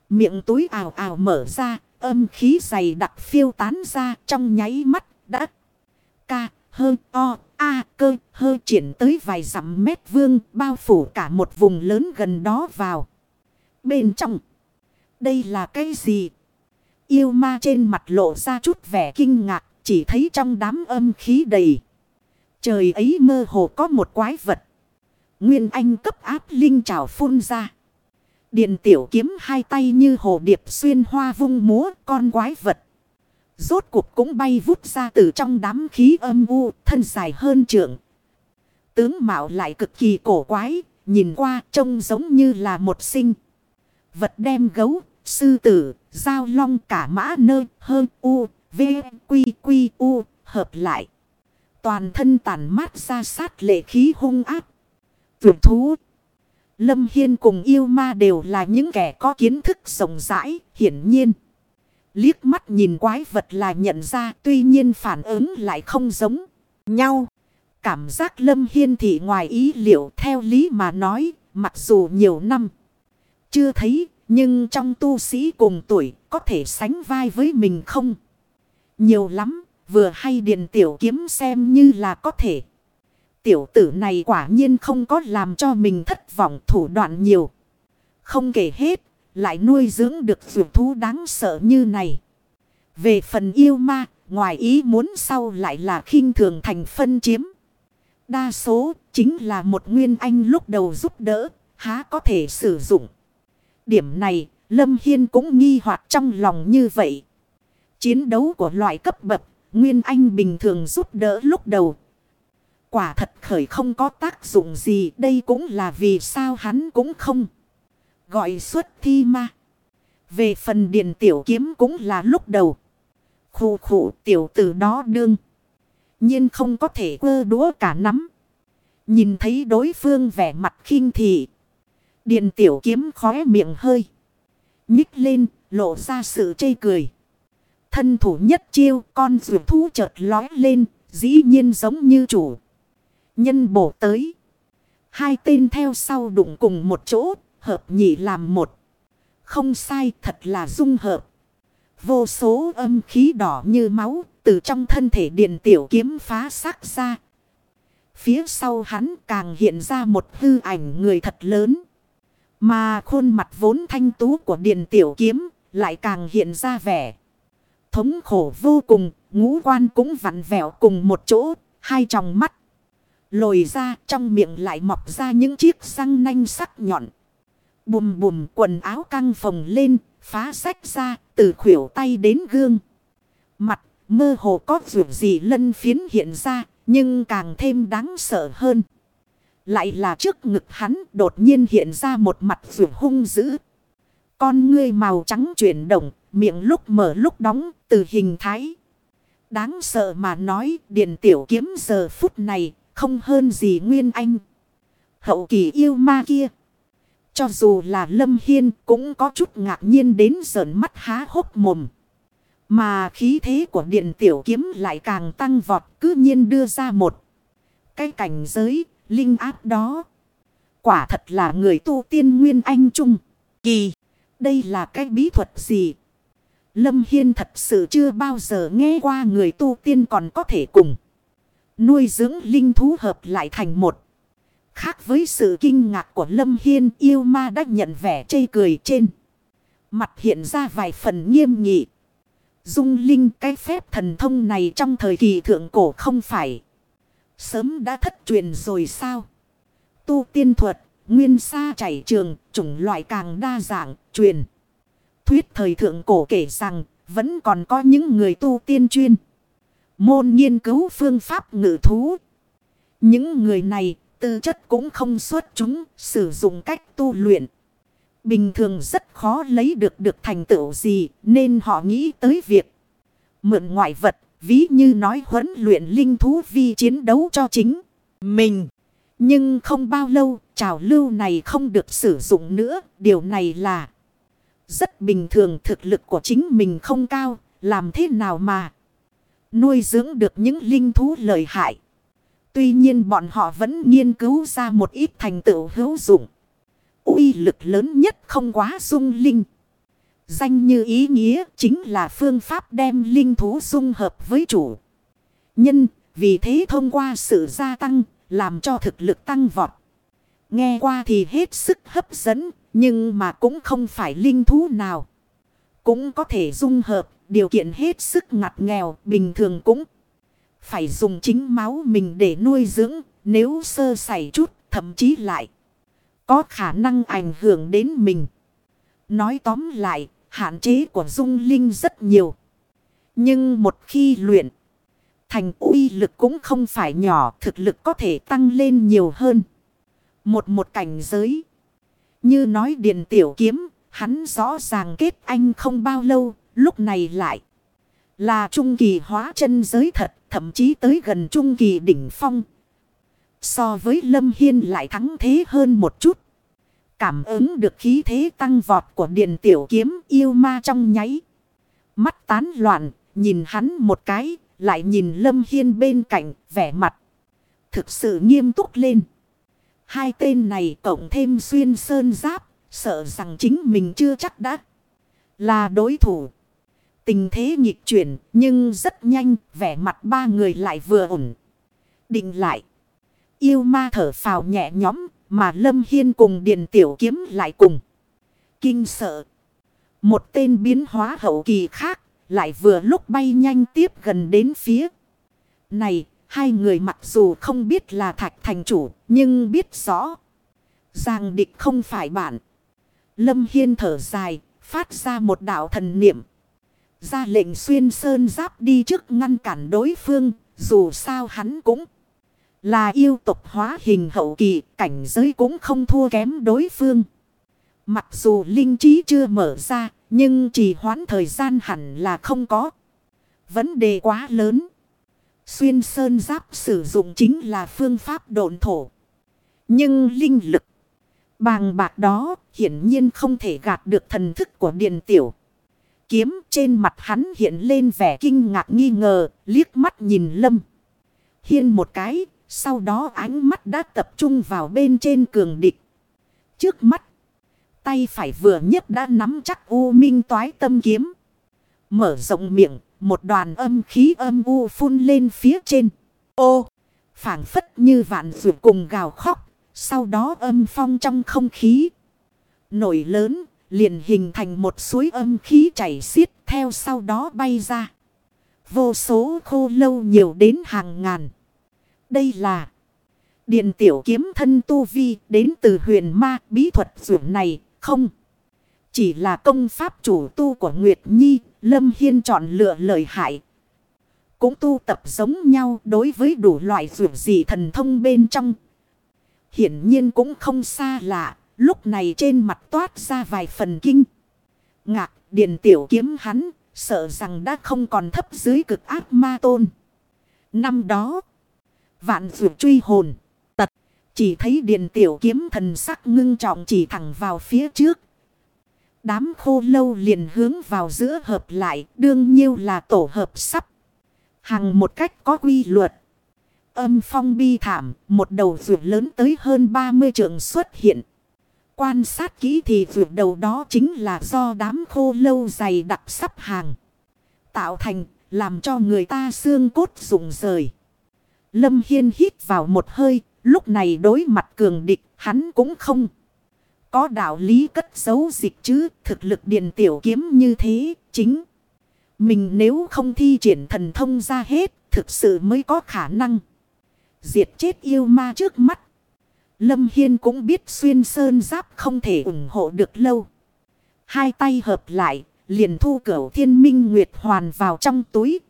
Miệng túi ảo ảo mở ra, âm khí dày đặc phiêu tán ra trong nháy mắt đã. Ca, hơ, o, a, cơ, hơ triển tới vài dặm mét vương bao phủ cả một vùng lớn gần đó vào. Bên trong, đây là cái gì? Yêu ma trên mặt lộ ra chút vẻ kinh ngạc, chỉ thấy trong đám âm khí đầy. Trời ấy mơ hồ có một quái vật. Nguyên Anh cấp áp linh trào phun ra. Điện tiểu kiếm hai tay như hồ điệp xuyên hoa vung múa con quái vật. Rốt cuộc cũng bay vút ra từ trong đám khí âm u, thân dài hơn trượng. Tướng mạo lại cực kỳ cổ quái, nhìn qua trông giống như là một sinh. Vật đem gấu, sư tử, giao long cả mã nơ, hơn u, v, quy, quy, u, hợp lại. Toàn thân tàn mát ra sát lệ khí hung áp. Vượt thú. Lâm Hiên cùng yêu ma đều là những kẻ có kiến thức rộng rãi, hiển nhiên. Liếc mắt nhìn quái vật là nhận ra tuy nhiên phản ứng lại không giống nhau. Cảm giác Lâm Hiên thì ngoài ý liệu theo lý mà nói, mặc dù nhiều năm chưa thấy, nhưng trong tu sĩ cùng tuổi có thể sánh vai với mình không? Nhiều lắm, vừa hay điện tiểu kiếm xem như là có thể. Tiểu tử này quả nhiên không có làm cho mình thất vọng thủ đoạn nhiều. Không kể hết, lại nuôi dưỡng được vượt thú đáng sợ như này. Về phần yêu ma, ngoài ý muốn sau lại là khinh thường thành phân chiếm. Đa số chính là một nguyên anh lúc đầu giúp đỡ, há có thể sử dụng. Điểm này, Lâm Hiên cũng nghi hoặc trong lòng như vậy. Chiến đấu của loại cấp bậc, nguyên anh bình thường giúp đỡ lúc đầu Quả thật khởi không có tác dụng gì đây cũng là vì sao hắn cũng không. Gọi xuất thi ma. Về phần điện tiểu kiếm cũng là lúc đầu. Khủ khủ tiểu tử đó đương. nhiên không có thể quơ đúa cả nắm. Nhìn thấy đối phương vẻ mặt khinh thị điền tiểu kiếm khóe miệng hơi. Nhích lên lộ ra sự chê cười. Thân thủ nhất chiêu con rượu thú chợt lói lên. Dĩ nhiên giống như chủ nhân bổ tới. Hai tên theo sau đụng cùng một chỗ, hợp nhị làm một. Không sai thật là dung hợp. Vô số âm khí đỏ như máu, từ trong thân thể điện tiểu kiếm phá sắc ra. Phía sau hắn càng hiện ra một hư ảnh người thật lớn. Mà khuôn mặt vốn thanh tú của Điền tiểu kiếm lại càng hiện ra vẻ. Thống khổ vô cùng, ngũ quan cũng vặn vẹo cùng một chỗ, hai tròng mắt. Lồi ra trong miệng lại mọc ra những chiếc răng nanh sắc nhọn. Bùm bùm quần áo căng phồng lên, phá sách ra, từ khuỷu tay đến gương. Mặt, mơ hồ có vượt gì lân phiến hiện ra, nhưng càng thêm đáng sợ hơn. Lại là trước ngực hắn đột nhiên hiện ra một mặt vừa hung dữ. Con ngươi màu trắng chuyển động, miệng lúc mở lúc đóng, từ hình thái. Đáng sợ mà nói, điện tiểu kiếm giờ phút này không hơn gì Nguyên Anh. Hậu kỳ yêu ma kia. Cho dù là Lâm Hiên cũng có chút ngạc nhiên đến giỡn mắt há hốc mồm. Mà khí thế của điện tiểu kiếm lại càng tăng vọt cứ nhiên đưa ra một. Cái cảnh giới, linh áp đó. Quả thật là người tu tiên Nguyên Anh Trung. Kỳ, đây là cái bí thuật gì? Lâm Hiên thật sự chưa bao giờ nghe qua người tu tiên còn có thể cùng. Nuôi dưỡng linh thú hợp lại thành một. Khác với sự kinh ngạc của Lâm Hiên yêu ma đã nhận vẻ chây cười trên. Mặt hiện ra vài phần nghiêm nghị. Dung linh cái phép thần thông này trong thời kỳ thượng cổ không phải. Sớm đã thất truyền rồi sao? Tu tiên thuật, nguyên xa chảy trường, chủng loại càng đa dạng, truyền. Thuyết thời thượng cổ kể rằng, vẫn còn có những người tu tiên chuyên. Môn nghiên cứu phương pháp ngự thú. Những người này tư chất cũng không xuất chúng sử dụng cách tu luyện. Bình thường rất khó lấy được được thành tựu gì nên họ nghĩ tới việc mượn ngoại vật ví như nói huấn luyện linh thú vi chiến đấu cho chính mình. Nhưng không bao lâu, trào lưu này không được sử dụng nữa. Điều này là rất bình thường, thực lực của chính mình không cao. Làm thế nào mà nuôi dưỡng được những linh thú lợi hại. Tuy nhiên bọn họ vẫn nghiên cứu ra một ít thành tựu hữu dụng. uy lực lớn nhất không quá dung linh. Danh như ý nghĩa chính là phương pháp đem linh thú dung hợp với chủ. Nhân, vì thế thông qua sự gia tăng, làm cho thực lực tăng vọt. Nghe qua thì hết sức hấp dẫn, nhưng mà cũng không phải linh thú nào. Cũng có thể dung hợp, điều kiện hết sức ngặt nghèo, bình thường cũng phải dùng chính máu mình để nuôi dưỡng, nếu sơ sẩy chút, thậm chí lại có khả năng ảnh hưởng đến mình. Nói tóm lại, hạn chế của dung linh rất nhiều. Nhưng một khi luyện, thành uy lực cũng không phải nhỏ, thực lực có thể tăng lên nhiều hơn. Một một cảnh giới. Như nói điện tiểu kiếm, hắn rõ ràng kết anh không bao lâu, lúc này lại. Là trung kỳ hóa chân giới thật, thậm chí tới gần trung kỳ đỉnh phong. So với Lâm Hiên lại thắng thế hơn một chút. Cảm ứng được khí thế tăng vọt của điện tiểu kiếm yêu ma trong nháy. Mắt tán loạn, nhìn hắn một cái, lại nhìn Lâm Hiên bên cạnh, vẻ mặt. Thực sự nghiêm túc lên. Hai tên này cộng thêm xuyên sơn giáp, sợ rằng chính mình chưa chắc đã là đối thủ. Tình thế nghịch chuyển, nhưng rất nhanh, vẻ mặt ba người lại vừa ổn. Định lại. Yêu ma thở phào nhẹ nhõm, mà Lâm Hiên cùng Điền Tiểu Kiếm lại cùng. Kinh sợ. Một tên biến hóa hậu kỳ khác, lại vừa lúc bay nhanh tiếp gần đến phía. Này, hai người mặc dù không biết là thạch thành chủ, nhưng biết rõ. Giang địch không phải bạn. Lâm Hiên thở dài, phát ra một đạo thần niệm. Ra lệnh xuyên sơn giáp đi trước ngăn cản đối phương, dù sao hắn cũng là yêu tục hóa hình hậu kỳ, cảnh giới cũng không thua kém đối phương. Mặc dù linh trí chưa mở ra, nhưng chỉ hoãn thời gian hẳn là không có. Vấn đề quá lớn. Xuyên sơn giáp sử dụng chính là phương pháp độn thổ. Nhưng linh lực bàng bạc đó hiển nhiên không thể gạt được thần thức của điện tiểu. Kiếm trên mặt hắn hiện lên vẻ kinh ngạc nghi ngờ, liếc mắt nhìn lâm. Hiên một cái, sau đó ánh mắt đã tập trung vào bên trên cường địch. Trước mắt, tay phải vừa nhất đã nắm chắc u minh toái tâm kiếm. Mở rộng miệng, một đoàn âm khí âm u phun lên phía trên. Ô, phảng phất như vạn rượu cùng gào khóc, sau đó âm phong trong không khí. Nổi lớn, liền hình thành một suối âm khí chảy xiết theo sau đó bay ra. Vô số khô lâu nhiều đến hàng ngàn. Đây là điện tiểu kiếm thân tu vi đến từ huyền ma bí thuật dưỡng này không. Chỉ là công pháp chủ tu của Nguyệt Nhi, Lâm Hiên chọn lựa lời hại. Cũng tu tập giống nhau đối với đủ loại dưỡng dị thần thông bên trong. Hiển nhiên cũng không xa lạ, lúc này trên mặt toát ra vài phần kinh. Ngạc, điện tiểu kiếm hắn, sợ rằng đã không còn thấp dưới cực ác ma tôn. Năm đó, vạn dược truy hồn, tật, chỉ thấy điện tiểu kiếm thần sắc ngưng trọng chỉ thẳng vào phía trước. Đám khô lâu liền hướng vào giữa hợp lại, đương nhiêu là tổ hợp sắp. Hằng một cách có quy luật. Âm phong bi thảm, một đầu vượt lớn tới hơn 30 trường xuất hiện. Quan sát kỹ thì vượt đầu đó chính là do đám khô lâu dày đặc sắp hàng. Tạo thành, làm cho người ta xương cốt rụng rời. Lâm Hiên hít vào một hơi, lúc này đối mặt cường địch, hắn cũng không. Có đạo lý cất giấu dịch chứ, thực lực điện tiểu kiếm như thế, chính. Mình nếu không thi triển thần thông ra hết, thực sự mới có khả năng. Diệt chết yêu ma trước mắt. Lâm Hiên cũng biết xuyên sơn giáp không thể ủng hộ được lâu. Hai tay hợp lại, liền thu cửu thiên minh nguyệt hoàn vào trong túi.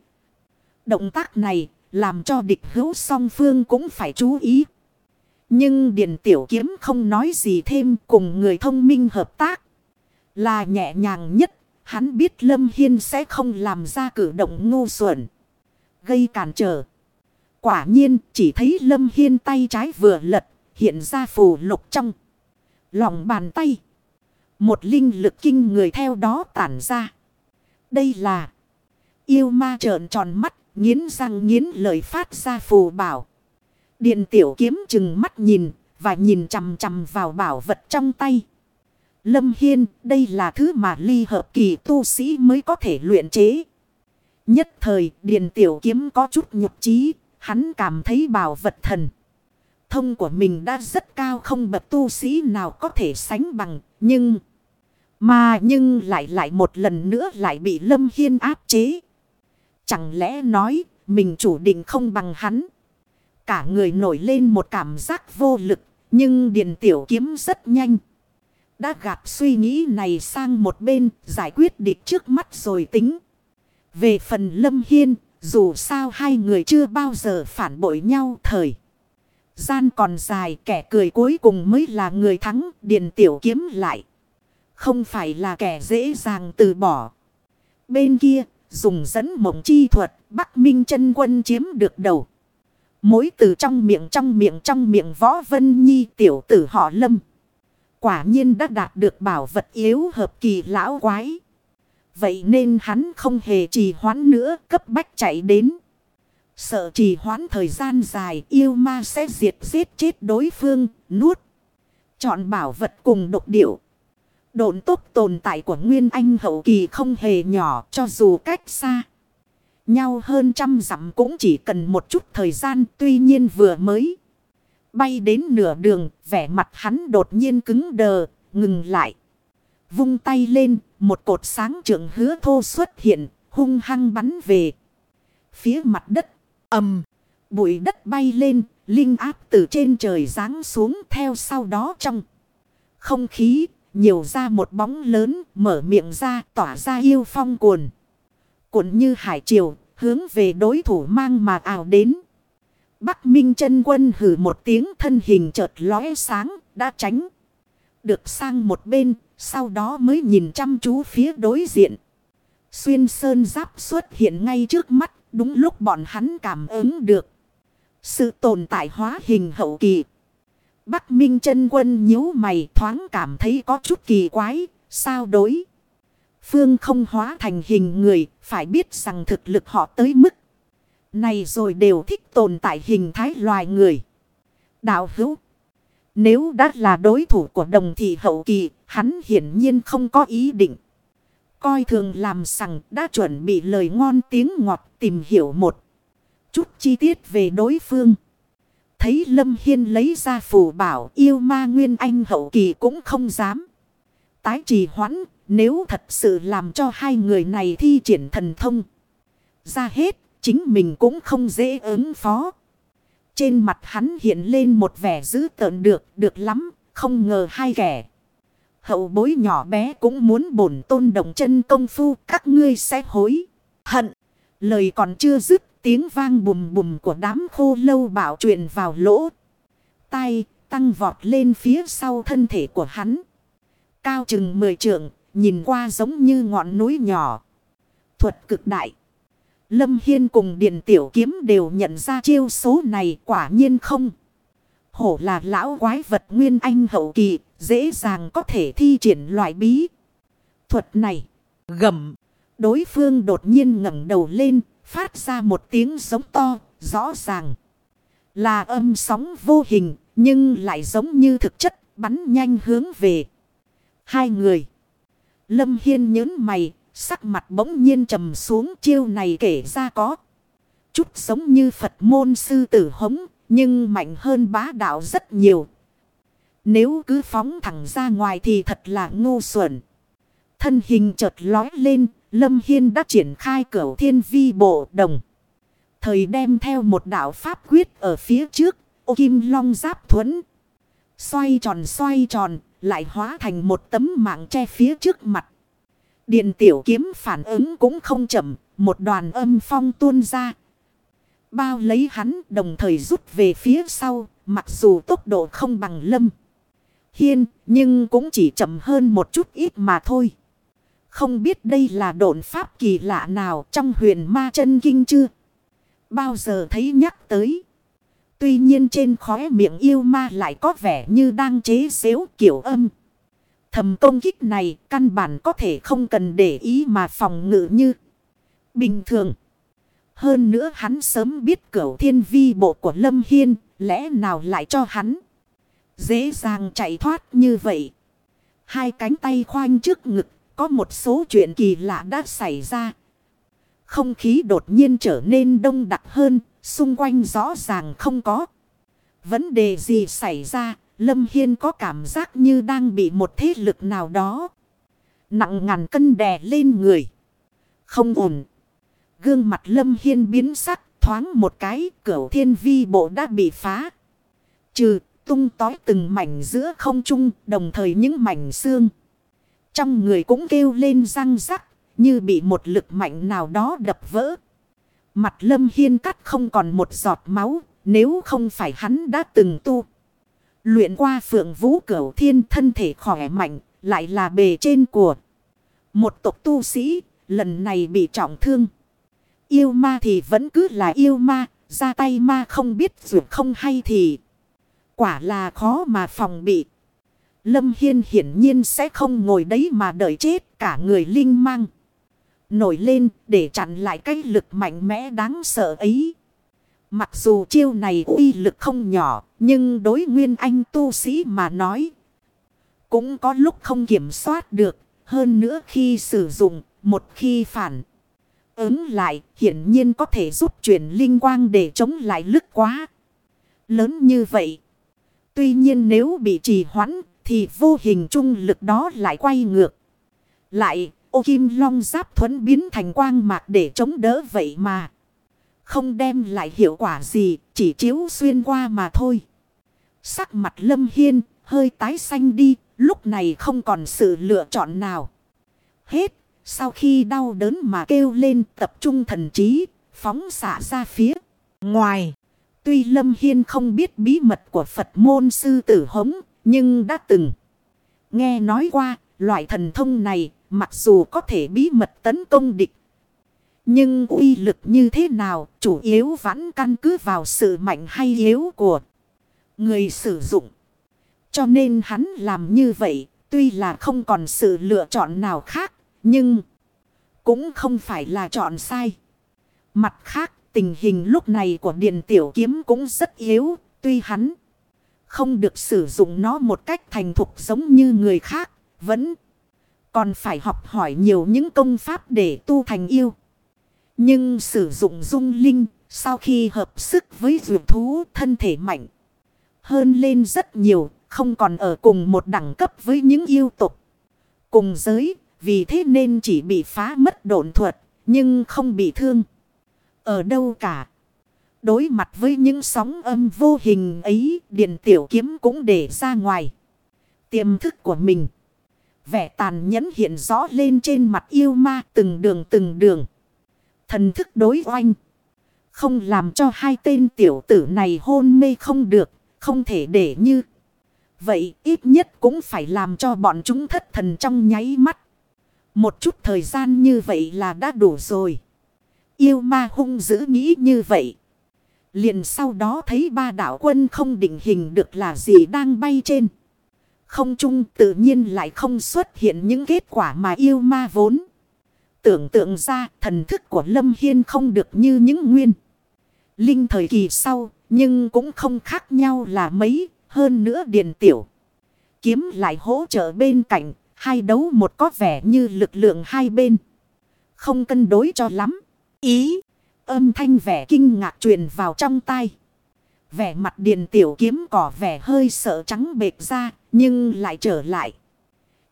Động tác này làm cho địch hữu song phương cũng phải chú ý. Nhưng Điền Tiểu Kiếm không nói gì thêm cùng người thông minh hợp tác. Là nhẹ nhàng nhất, hắn biết Lâm Hiên sẽ không làm ra cử động ngu xuẩn. Gây cản trở. Quả nhiên chỉ thấy Lâm Hiên tay trái vừa lật, hiện ra phù lục trong. Lòng bàn tay. Một linh lực kinh người theo đó tản ra. Đây là yêu ma trợn tròn mắt, nghiến răng nghiến lời phát ra phù bảo. Điện tiểu kiếm chừng mắt nhìn và nhìn chằm chằm vào bảo vật trong tay. Lâm Hiên, đây là thứ mà ly hợp kỳ tu sĩ mới có thể luyện chế. Nhất thời, Điền Tiểu Kiếm có chút nhục trí, hắn cảm thấy bảo vật thần. Thông của mình đã rất cao không bậc tu sĩ nào có thể sánh bằng, nhưng... Mà nhưng lại lại một lần nữa lại bị Lâm Hiên áp chế. Chẳng lẽ nói mình chủ định không bằng hắn. Cả người nổi lên một cảm giác vô lực. Nhưng Điền Tiểu Kiếm rất nhanh. Đã gạt suy nghĩ này sang một bên. Giải quyết địch trước mắt rồi tính. Về phần Lâm Hiên. Dù sao hai người chưa bao giờ phản bội nhau thời. Gian còn dài, kẻ cười cuối cùng mới là người thắng. Điền Tiểu Kiếm lại. Không phải là kẻ dễ dàng từ bỏ. Bên kia dùng dẫn mộng chi thuật, Bắc Minh chân quân chiếm được đầu. Mối từ trong miệng trong miệng trong miệng võ vân nhi tiểu tử họ lâm. Quả nhiên đã đạt được bảo vật yếu hợp kỳ lão quái. Vậy nên hắn không hề trì hoãn nữa cấp bách chạy đến. Sợ trì hoãn thời gian dài yêu ma sẽ diệt giết chết đối phương, nuốt. Chọn bảo vật cùng độc điệu. Độn tốc tồn tại của Nguyên Anh hậu kỳ không hề nhỏ cho dù cách xa. Nhau hơn trăm dặm cũng chỉ cần một chút thời gian tuy nhiên vừa mới. Bay đến nửa đường, vẻ mặt hắn đột nhiên cứng đờ, ngừng lại. Vung tay lên, một cột sáng trưởng hứa thô xuất hiện, hung hăng bắn về. Phía mặt đất, ầm, bụi đất bay lên, linh áp từ trên trời giáng xuống theo sau đó trong. Không khí nhiều ra một bóng lớn, mở miệng ra, tỏa ra yêu phong cuồn. Cuộn như hải triều, hướng về đối thủ mang mà ảo đến. Bắc Minh chân quân hử một tiếng thân hình chợt lóe sáng, đã tránh. Được sang một bên, sau đó mới nhìn chăm chú phía đối diện. Xuyên sơn giáp xuất hiện ngay trước mắt, đúng lúc bọn hắn cảm ứng được. Sự tồn tại hóa hình hậu kỳ. Bắc Minh chân quân nhíu mày thoáng cảm thấy có chút kỳ quái, sao đối. Phương không hóa thành hình người, phải biết rằng thực lực họ tới mức. Này rồi đều thích tồn tại hình thái loài người. Đạo hữu. Nếu đã là đối thủ của đồng thị hậu kỳ, hắn hiển nhiên không có ý định. Coi thường làm sằng đã chuẩn bị lời ngon tiếng ngọt tìm hiểu một chút chi tiết về đối phương thấy Lâm Hiên lấy ra phù bảo yêu ma nguyên anh hậu kỳ cũng không dám. Tái trì hoãn nếu thật sự làm cho hai người này thi triển thần thông. Ra hết chính mình cũng không dễ ứng phó. Trên mặt hắn hiện lên một vẻ dữ tợn được, được lắm, không ngờ hai kẻ. Hậu bối nhỏ bé cũng muốn bổn tôn động chân công phu, các ngươi sẽ hối, hận. Lời còn chưa dứt, Tiếng vang bùm bùm của đám khô lâu bảo truyền vào lỗ. tay tăng vọt lên phía sau thân thể của hắn. Cao chừng mười trượng, nhìn qua giống như ngọn núi nhỏ. Thuật cực đại. Lâm Hiên cùng Điền Tiểu Kiếm đều nhận ra chiêu số này quả nhiên không. Hổ là lão quái vật nguyên anh hậu kỳ, dễ dàng có thể thi triển loại bí. Thuật này, gầm, đối phương đột nhiên ngẩng đầu lên, Phát ra một tiếng giống to, rõ ràng. Là âm sóng vô hình, nhưng lại giống như thực chất, bắn nhanh hướng về. Hai người. Lâm Hiên nhớn mày, sắc mặt bỗng nhiên trầm xuống chiêu này kể ra có. Chút giống như Phật môn sư tử hống, nhưng mạnh hơn bá đạo rất nhiều. Nếu cứ phóng thẳng ra ngoài thì thật là ngu xuẩn. Thân hình chợt lói lên, Lâm Hiên đã triển khai cửu thiên vi bộ đồng. Thời đem theo một đạo pháp quyết ở phía trước, ô kim long giáp thuẫn. Xoay tròn xoay tròn, lại hóa thành một tấm mạng che phía trước mặt. Điện tiểu kiếm phản ứng cũng không chậm, một đoàn âm phong tuôn ra. Bao lấy hắn đồng thời rút về phía sau, mặc dù tốc độ không bằng lâm. Hiên, nhưng cũng chỉ chậm hơn một chút ít mà thôi. Không biết đây là độn pháp kỳ lạ nào trong huyền ma chân kinh chưa? Bao giờ thấy nhắc tới. Tuy nhiên trên khóe miệng yêu ma lại có vẻ như đang chế xếu kiểu âm. Thầm công kích này căn bản có thể không cần để ý mà phòng ngự như bình thường. Hơn nữa hắn sớm biết cửu thiên vi bộ của Lâm Hiên lẽ nào lại cho hắn dễ dàng chạy thoát như vậy. Hai cánh tay khoanh trước ngực, có một số chuyện kỳ lạ đã xảy ra. Không khí đột nhiên trở nên đông đặc hơn, xung quanh rõ ràng không có. Vấn đề gì xảy ra, Lâm Hiên có cảm giác như đang bị một thế lực nào đó. Nặng ngàn cân đè lên người. Không ổn. Gương mặt Lâm Hiên biến sắc, thoáng một cái, cửu thiên vi bộ đã bị phá. Trừ, tung tói từng mảnh giữa không trung, đồng thời những mảnh xương. Trong người cũng kêu lên răng rắc, như bị một lực mạnh nào đó đập vỡ. Mặt Lâm Hiên cắt không còn một giọt máu, nếu không phải hắn đã từng tu. Luyện qua phượng vũ cửu thiên thân thể khỏe mạnh, lại là bề trên của một tộc tu sĩ, lần này bị trọng thương. Yêu ma thì vẫn cứ là yêu ma, ra tay ma không biết dù không hay thì quả là khó mà phòng bị. Lâm Hiên hiển nhiên sẽ không ngồi đấy mà đợi chết cả người linh mang. Nổi lên để chặn lại cái lực mạnh mẽ đáng sợ ấy. Mặc dù chiêu này uy lực không nhỏ, nhưng đối nguyên anh tu sĩ mà nói. Cũng có lúc không kiểm soát được, hơn nữa khi sử dụng, một khi phản. Ứng lại, hiển nhiên có thể giúp chuyển linh quang để chống lại lức quá. Lớn như vậy. Tuy nhiên nếu bị trì hoãn, thì vô hình trung lực đó lại quay ngược. Lại, ô kim long giáp thuẫn biến thành quang mạc để chống đỡ vậy mà. Không đem lại hiệu quả gì, chỉ chiếu xuyên qua mà thôi. Sắc mặt lâm hiên, hơi tái xanh đi, lúc này không còn sự lựa chọn nào. Hết, sau khi đau đớn mà kêu lên tập trung thần trí, phóng xạ ra phía ngoài. Tuy Lâm Hiên không biết bí mật của Phật môn sư tử hống, nhưng đã từng nghe nói qua, loại thần thông này mặc dù có thể bí mật tấn công địch. Nhưng uy lực như thế nào, chủ yếu vẫn căn cứ vào sự mạnh hay yếu của người sử dụng. Cho nên hắn làm như vậy, tuy là không còn sự lựa chọn nào khác, nhưng cũng không phải là chọn sai. Mặt khác, tình hình lúc này của Điền Tiểu Kiếm cũng rất yếu, tuy hắn không được sử dụng nó một cách thành thục giống như người khác vẫn còn phải học hỏi nhiều những công pháp để tu thành yêu. Nhưng sử dụng dung linh sau khi hợp sức với dược thú thân thể mạnh hơn lên rất nhiều, không còn ở cùng một đẳng cấp với những yêu tục. Cùng giới, vì thế nên chỉ bị phá mất độn thuật, nhưng không bị thương. Ở đâu cả. Đối mặt với những sóng âm vô hình ấy, điện tiểu kiếm cũng để ra ngoài. Tiềm thức của mình. Vẻ tàn nhẫn hiện rõ lên trên mặt yêu ma từng đường từng đường. Thần thức đối oanh. Không làm cho hai tên tiểu tử này hôn mê không được. Không thể để như. Vậy ít nhất cũng phải làm cho bọn chúng thất thần trong nháy mắt. Một chút thời gian như vậy là đã đủ rồi. Yêu ma hung dữ nghĩ như vậy. Liền sau đó thấy ba đảo quân không định hình được là gì đang bay trên. Không trung tự nhiên lại không xuất hiện những kết quả mà yêu ma vốn. Tưởng tượng ra thần thức của Lâm Hiên không được như những nguyên. Linh thời kỳ sau nhưng cũng không khác nhau là mấy, hơn nữa điền tiểu. Kiếm lại hỗ trợ bên cạnh, hai đấu một có vẻ như lực lượng hai bên. Không cân đối cho lắm. Ý, âm thanh vẻ kinh ngạc truyền vào trong tai, Vẻ mặt Điền tiểu kiếm cỏ vẻ hơi sợ trắng bệt ra, nhưng lại trở lại.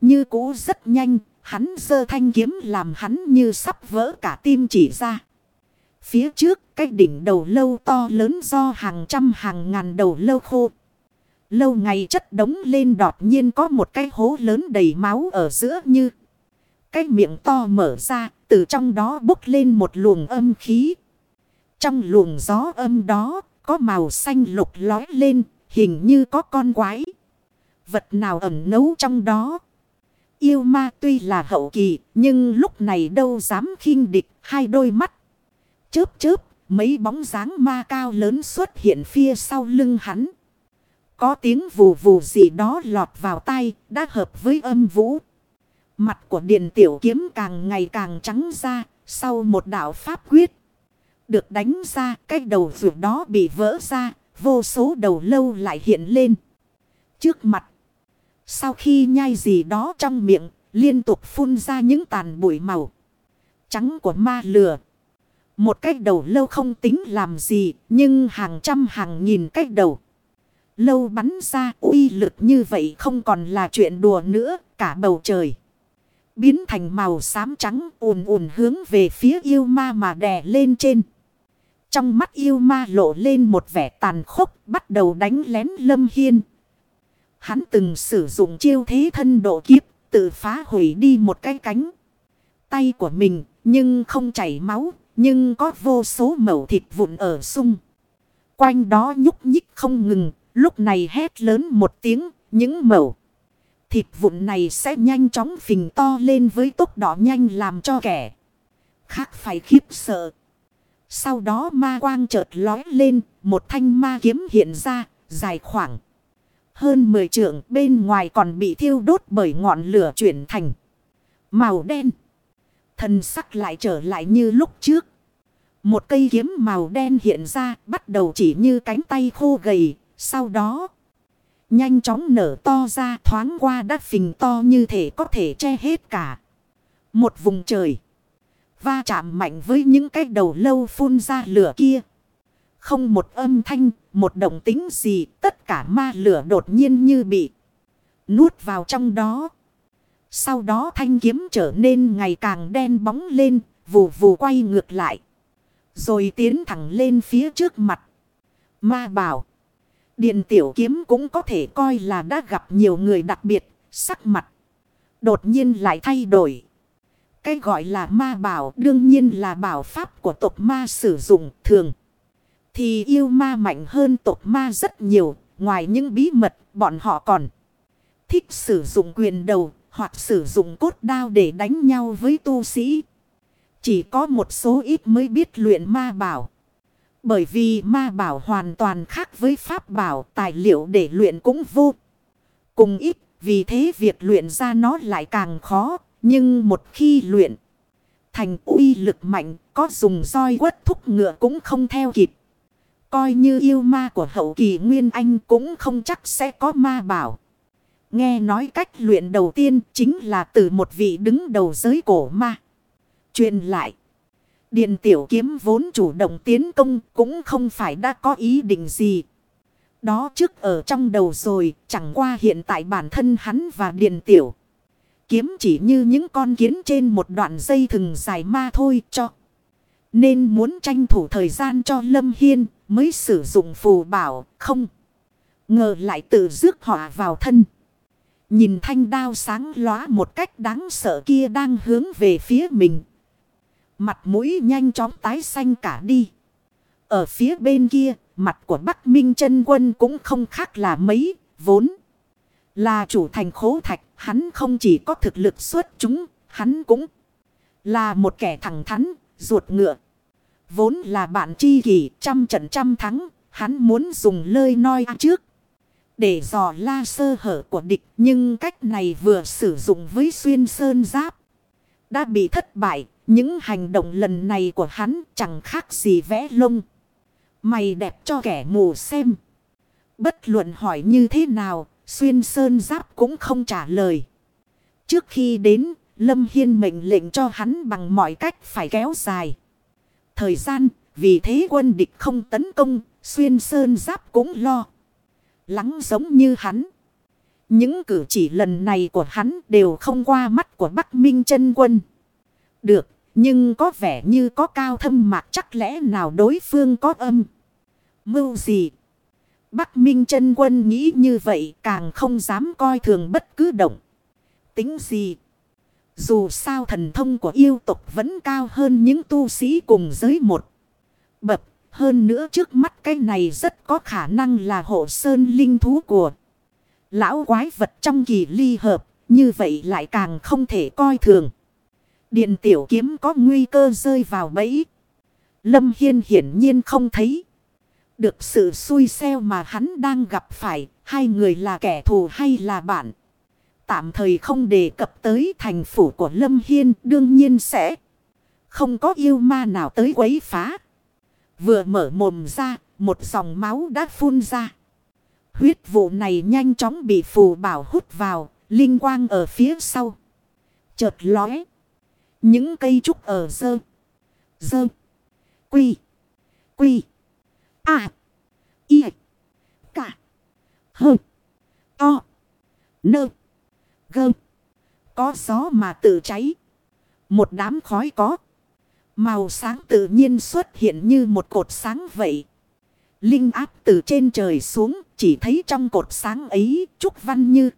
Như cũ rất nhanh, hắn giơ thanh kiếm làm hắn như sắp vỡ cả tim chỉ ra. Phía trước cái đỉnh đầu lâu to lớn do hàng trăm hàng ngàn đầu lâu khô. Lâu ngày chất đống lên đột nhiên có một cái hố lớn đầy máu ở giữa như. Cái miệng to mở ra, từ trong đó bốc lên một luồng âm khí. Trong luồng gió âm đó, có màu xanh lục lói lên, hình như có con quái. Vật nào ẩn nấu trong đó. Yêu ma tuy là hậu kỳ, nhưng lúc này đâu dám khinh địch, hai đôi mắt. Chớp chớp, mấy bóng dáng ma cao lớn xuất hiện phía sau lưng hắn. Có tiếng vù vù gì đó lọt vào tay, đã hợp với âm vũ. Mặt của điện tiểu kiếm càng ngày càng trắng ra, sau một đạo pháp quyết. Được đánh ra, cái đầu vượt đó bị vỡ ra, vô số đầu lâu lại hiện lên. Trước mặt, Sau khi nhai gì đó trong miệng, liên tục phun ra những tàn bụi màu trắng của ma lửa. Một cái đầu lâu không tính làm gì, nhưng hàng trăm hàng nghìn cái đầu. Lâu bắn ra uy lực như vậy không còn là chuyện đùa nữa, cả bầu trời. Biến thành màu xám trắng ùn ùn hướng về phía yêu ma mà đè lên trên. Trong mắt yêu ma lộ lên một vẻ tàn khốc, bắt đầu đánh lén lâm hiên. Hắn từng sử dụng chiêu thế thân độ kiếp, tự phá hủy đi một cái cánh. Tay của mình, nhưng không chảy máu, nhưng có vô số mẩu thịt vụn ở sung. Quanh đó nhúc nhích không ngừng, lúc này hét lớn một tiếng, những mẩu. Thịt vụn này sẽ nhanh chóng phình to lên với tốc độ nhanh làm cho kẻ khác phải khiếp sợ. Sau đó ma quang chợt lói lên, một thanh ma kiếm hiện ra, dài khoảng hơn 10 trượng bên ngoài còn bị thiêu đốt bởi ngọn lửa chuyển thành màu đen. Thần sắc lại trở lại như lúc trước. Một cây kiếm màu đen hiện ra bắt đầu chỉ như cánh tay khô gầy, sau đó nhanh chóng nở to ra thoáng qua đã phình to như thể có thể che hết cả. Một vùng trời va chạm mạnh với những cái đầu lâu phun ra lửa kia. Không một âm thanh, một động tính gì, tất cả ma lửa đột nhiên như bị nuốt vào trong đó. Sau đó thanh kiếm trở nên ngày càng đen bóng lên, vù vù quay ngược lại. Rồi tiến thẳng lên phía trước mặt. Ma bảo. Điện tiểu kiếm cũng có thể coi là đã gặp nhiều người đặc biệt, sắc mặt. Đột nhiên lại thay đổi. Cái gọi là ma bảo đương nhiên là bảo pháp của tộc ma sử dụng thường. Thì yêu ma mạnh hơn tộc ma rất nhiều. Ngoài những bí mật bọn họ còn thích sử dụng quyền đầu hoặc sử dụng cốt đao để đánh nhau với tu sĩ. Chỉ có một số ít mới biết luyện ma bảo. Bởi vì ma bảo hoàn toàn khác với pháp bảo, tài liệu để luyện cũng vô. Cùng ít vì thế việc luyện ra nó lại càng khó. Nhưng một khi luyện thành uy lực mạnh, có dùng roi quất thúc ngựa cũng không theo kịp. Coi như yêu ma của hậu kỳ Nguyên Anh cũng không chắc sẽ có ma bảo. Nghe nói cách luyện đầu tiên chính là từ một vị đứng đầu giới cổ ma. Truyền lại. Điện tiểu kiếm vốn chủ động tiến công cũng không phải đã có ý định gì. Đó trước ở trong đầu rồi, chẳng qua hiện tại bản thân hắn và điện tiểu. Kiếm chỉ như những con kiến trên một đoạn dây thừng dài ma thôi cho. Nên muốn tranh thủ thời gian cho Lâm Hiên mới sử dụng phù bảo, không. Ngờ lại tự rước họa vào thân. Nhìn thanh đao sáng lóa một cách đáng sợ kia đang hướng về phía mình. Mặt mũi nhanh chóng tái xanh cả đi. Ở phía bên kia, mặt của Bắc Minh chân quân cũng không khác là mấy, vốn. Là chủ thành khố thạch, hắn không chỉ có thực lực xuất chúng, hắn cũng là một kẻ thẳng thắn, ruột ngựa. Vốn là bạn chi kỷ trăm trận trăm thắng. Hắn muốn dùng lời nói à trước. Để dò la sơ hở của địch. Nhưng cách này vừa sử dụng với xuyên sơn giáp. Đã bị thất bại. Những hành động lần này của hắn chẳng khác gì vẽ lông. Mày đẹp cho kẻ mù xem. Bất luận hỏi như thế nào. Xuyên sơn giáp cũng không trả lời. Trước khi đến. Lâm Hiên mệnh lệnh cho hắn bằng mọi cách phải kéo dài thời gian, vì thế quân địch không tấn công, xuyên sơn giáp cũng lo. Lắng giống như hắn. Những cử chỉ lần này của hắn đều không qua mắt của Bắc Minh chân quân. Được, nhưng có vẻ như có cao thâm mạc chắc lẽ nào đối phương có âm. Mưu gì? Bắc Minh chân quân nghĩ như vậy càng không dám coi thường bất cứ động. Tính gì? Dù sao thần thông của yêu tục vẫn cao hơn những tu sĩ cùng giới một. Bập, hơn nữa trước mắt cái này rất có khả năng là hộ sơn linh thú của lão quái vật trong kỳ ly hợp. Như vậy lại càng không thể coi thường. Điện tiểu kiếm có nguy cơ rơi vào bẫy. Lâm Hiên hiển nhiên không thấy. Được sự xui xeo mà hắn đang gặp phải. Hai người là kẻ thù hay là bạn tạm thời không đề cập tới thành phủ của Lâm Hiên đương nhiên sẽ không có yêu ma nào tới quấy phá. Vừa mở mồm ra, một dòng máu đã phun ra. Huyết vụ này nhanh chóng bị phù bảo hút vào, linh quang ở phía sau. Chợt lóe. Những cây trúc ở dơ. Dơ. Quy. Quy. À. Y. Cả. Hơ. To. Nơ. Gơ. Có gió mà tự cháy. Một đám khói có. Màu sáng tự nhiên xuất hiện như một cột sáng vậy. Linh áp từ trên trời xuống, chỉ thấy trong cột sáng ấy, trúc văn như.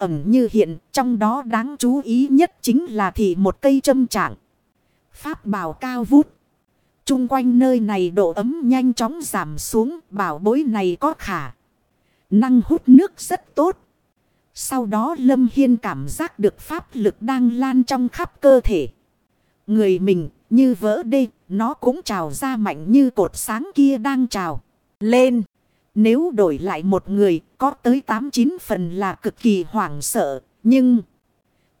Ẩm như hiện trong đó đáng chú ý nhất chính là thị một cây châm trạng. Pháp bảo cao vút. Trung quanh nơi này độ ấm nhanh chóng giảm xuống bảo bối này có khả. Năng hút nước rất tốt. Sau đó Lâm Hiên cảm giác được pháp lực đang lan trong khắp cơ thể. Người mình như vỡ đê, nó cũng trào ra mạnh như cột sáng kia đang trào. Lên! Nếu đổi lại một người, có tới 8-9 phần là cực kỳ hoảng sợ. Nhưng,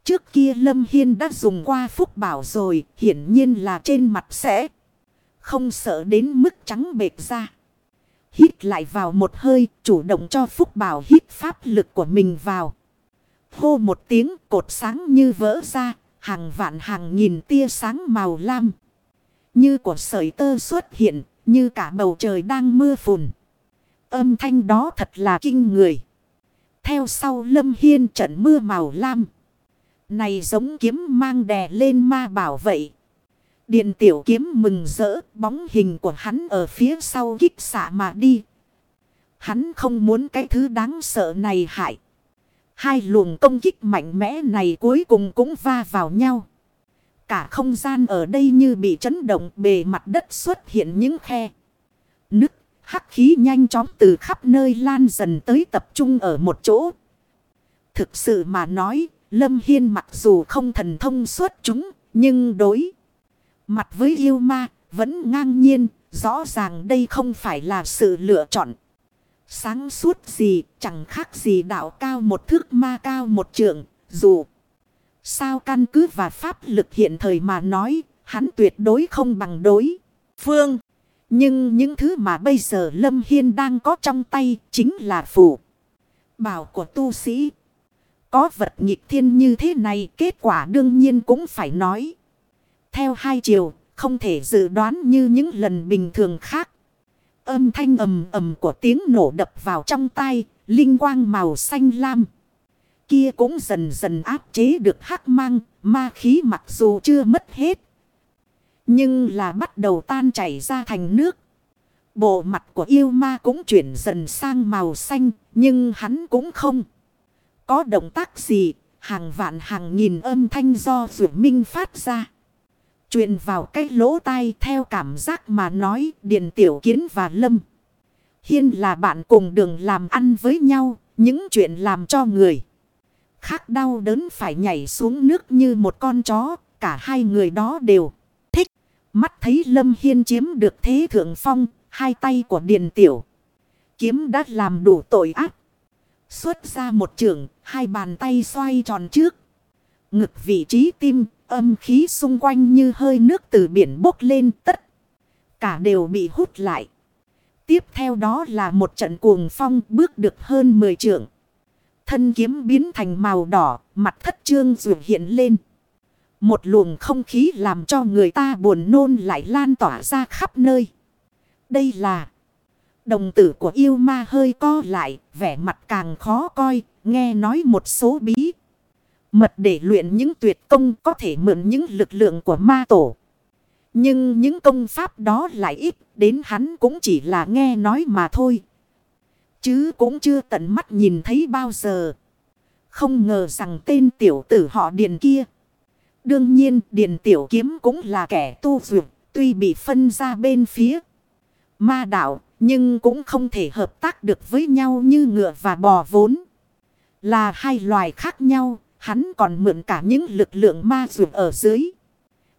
trước kia Lâm Hiên đã dùng qua phúc bảo rồi, hiển nhiên là trên mặt sẽ không sợ đến mức trắng bệt ra. Hít lại vào một hơi, chủ động cho phúc bảo hít pháp lực của mình vào. Hô một tiếng cột sáng như vỡ ra, hàng vạn hàng nghìn tia sáng màu lam. Như của sợi tơ xuất hiện, như cả bầu trời đang mưa phùn. Âm thanh đó thật là kinh người. Theo sau lâm hiên trận mưa màu lam. Này giống kiếm mang đè lên ma bảo vậy. Điện tiểu kiếm mừng rỡ, bóng hình của hắn ở phía sau kích xạ mà đi. Hắn không muốn cái thứ đáng sợ này hại. Hai luồng công kích mạnh mẽ này cuối cùng cũng va vào nhau. Cả không gian ở đây như bị chấn động bề mặt đất xuất hiện những khe. Nước hắc khí nhanh chóng từ khắp nơi lan dần tới tập trung ở một chỗ. Thực sự mà nói, Lâm Hiên mặc dù không thần thông suốt chúng, nhưng đối mặt với yêu ma vẫn ngang nhiên, rõ ràng đây không phải là sự lựa chọn. Sáng suốt gì, chẳng khác gì đạo cao một thước ma cao một trượng, dù sao căn cứ và pháp lực hiện thời mà nói, hắn tuyệt đối không bằng đối. Phương, nhưng những thứ mà bây giờ Lâm Hiên đang có trong tay chính là phù. Bảo của tu sĩ. Có vật nghịch thiên như thế này kết quả đương nhiên cũng phải nói. Theo hai chiều, không thể dự đoán như những lần bình thường khác. Âm thanh ầm ầm của tiếng nổ đập vào trong tay, linh quang màu xanh lam. Kia cũng dần dần áp chế được hắc mang, ma khí mặc dù chưa mất hết. Nhưng là bắt đầu tan chảy ra thành nước. Bộ mặt của yêu ma cũng chuyển dần sang màu xanh, nhưng hắn cũng không có động tác gì, hàng vạn hàng nghìn âm thanh do rủ minh phát ra. Truyền vào cái lỗ tai theo cảm giác mà nói Điền Tiểu Kiến và Lâm. Hiên là bạn cùng đường làm ăn với nhau. Những chuyện làm cho người khác đau đớn phải nhảy xuống nước như một con chó. Cả hai người đó đều. Mắt thấy Lâm Hiên chiếm được thế thượng phong. Hai tay của Điền Tiểu. Kiếm đã làm đủ tội ác. Xuất ra một trường. Hai bàn tay xoay tròn trước. Ngực vị trí tim Âm khí xung quanh như hơi nước từ biển bốc lên tất. Cả đều bị hút lại. Tiếp theo đó là một trận cuồng phong bước được hơn 10 trượng. Thân kiếm biến thành màu đỏ, mặt thất trương rượu hiện lên. Một luồng không khí làm cho người ta buồn nôn lại lan tỏa ra khắp nơi. Đây là đồng tử của yêu ma hơi co lại, vẻ mặt càng khó coi, nghe nói một số bí Mật để luyện những tuyệt công có thể mượn những lực lượng của ma tổ. Nhưng những công pháp đó lại ít, đến hắn cũng chỉ là nghe nói mà thôi. Chứ cũng chưa tận mắt nhìn thấy bao giờ. Không ngờ rằng tên tiểu tử họ Điền kia. Đương nhiên Điền tiểu kiếm cũng là kẻ tu dược, tuy bị phân ra bên phía ma đạo, nhưng cũng không thể hợp tác được với nhau như ngựa và bò vốn. Là hai loài khác nhau, Hắn còn mượn cả những lực lượng ma dù ở dưới.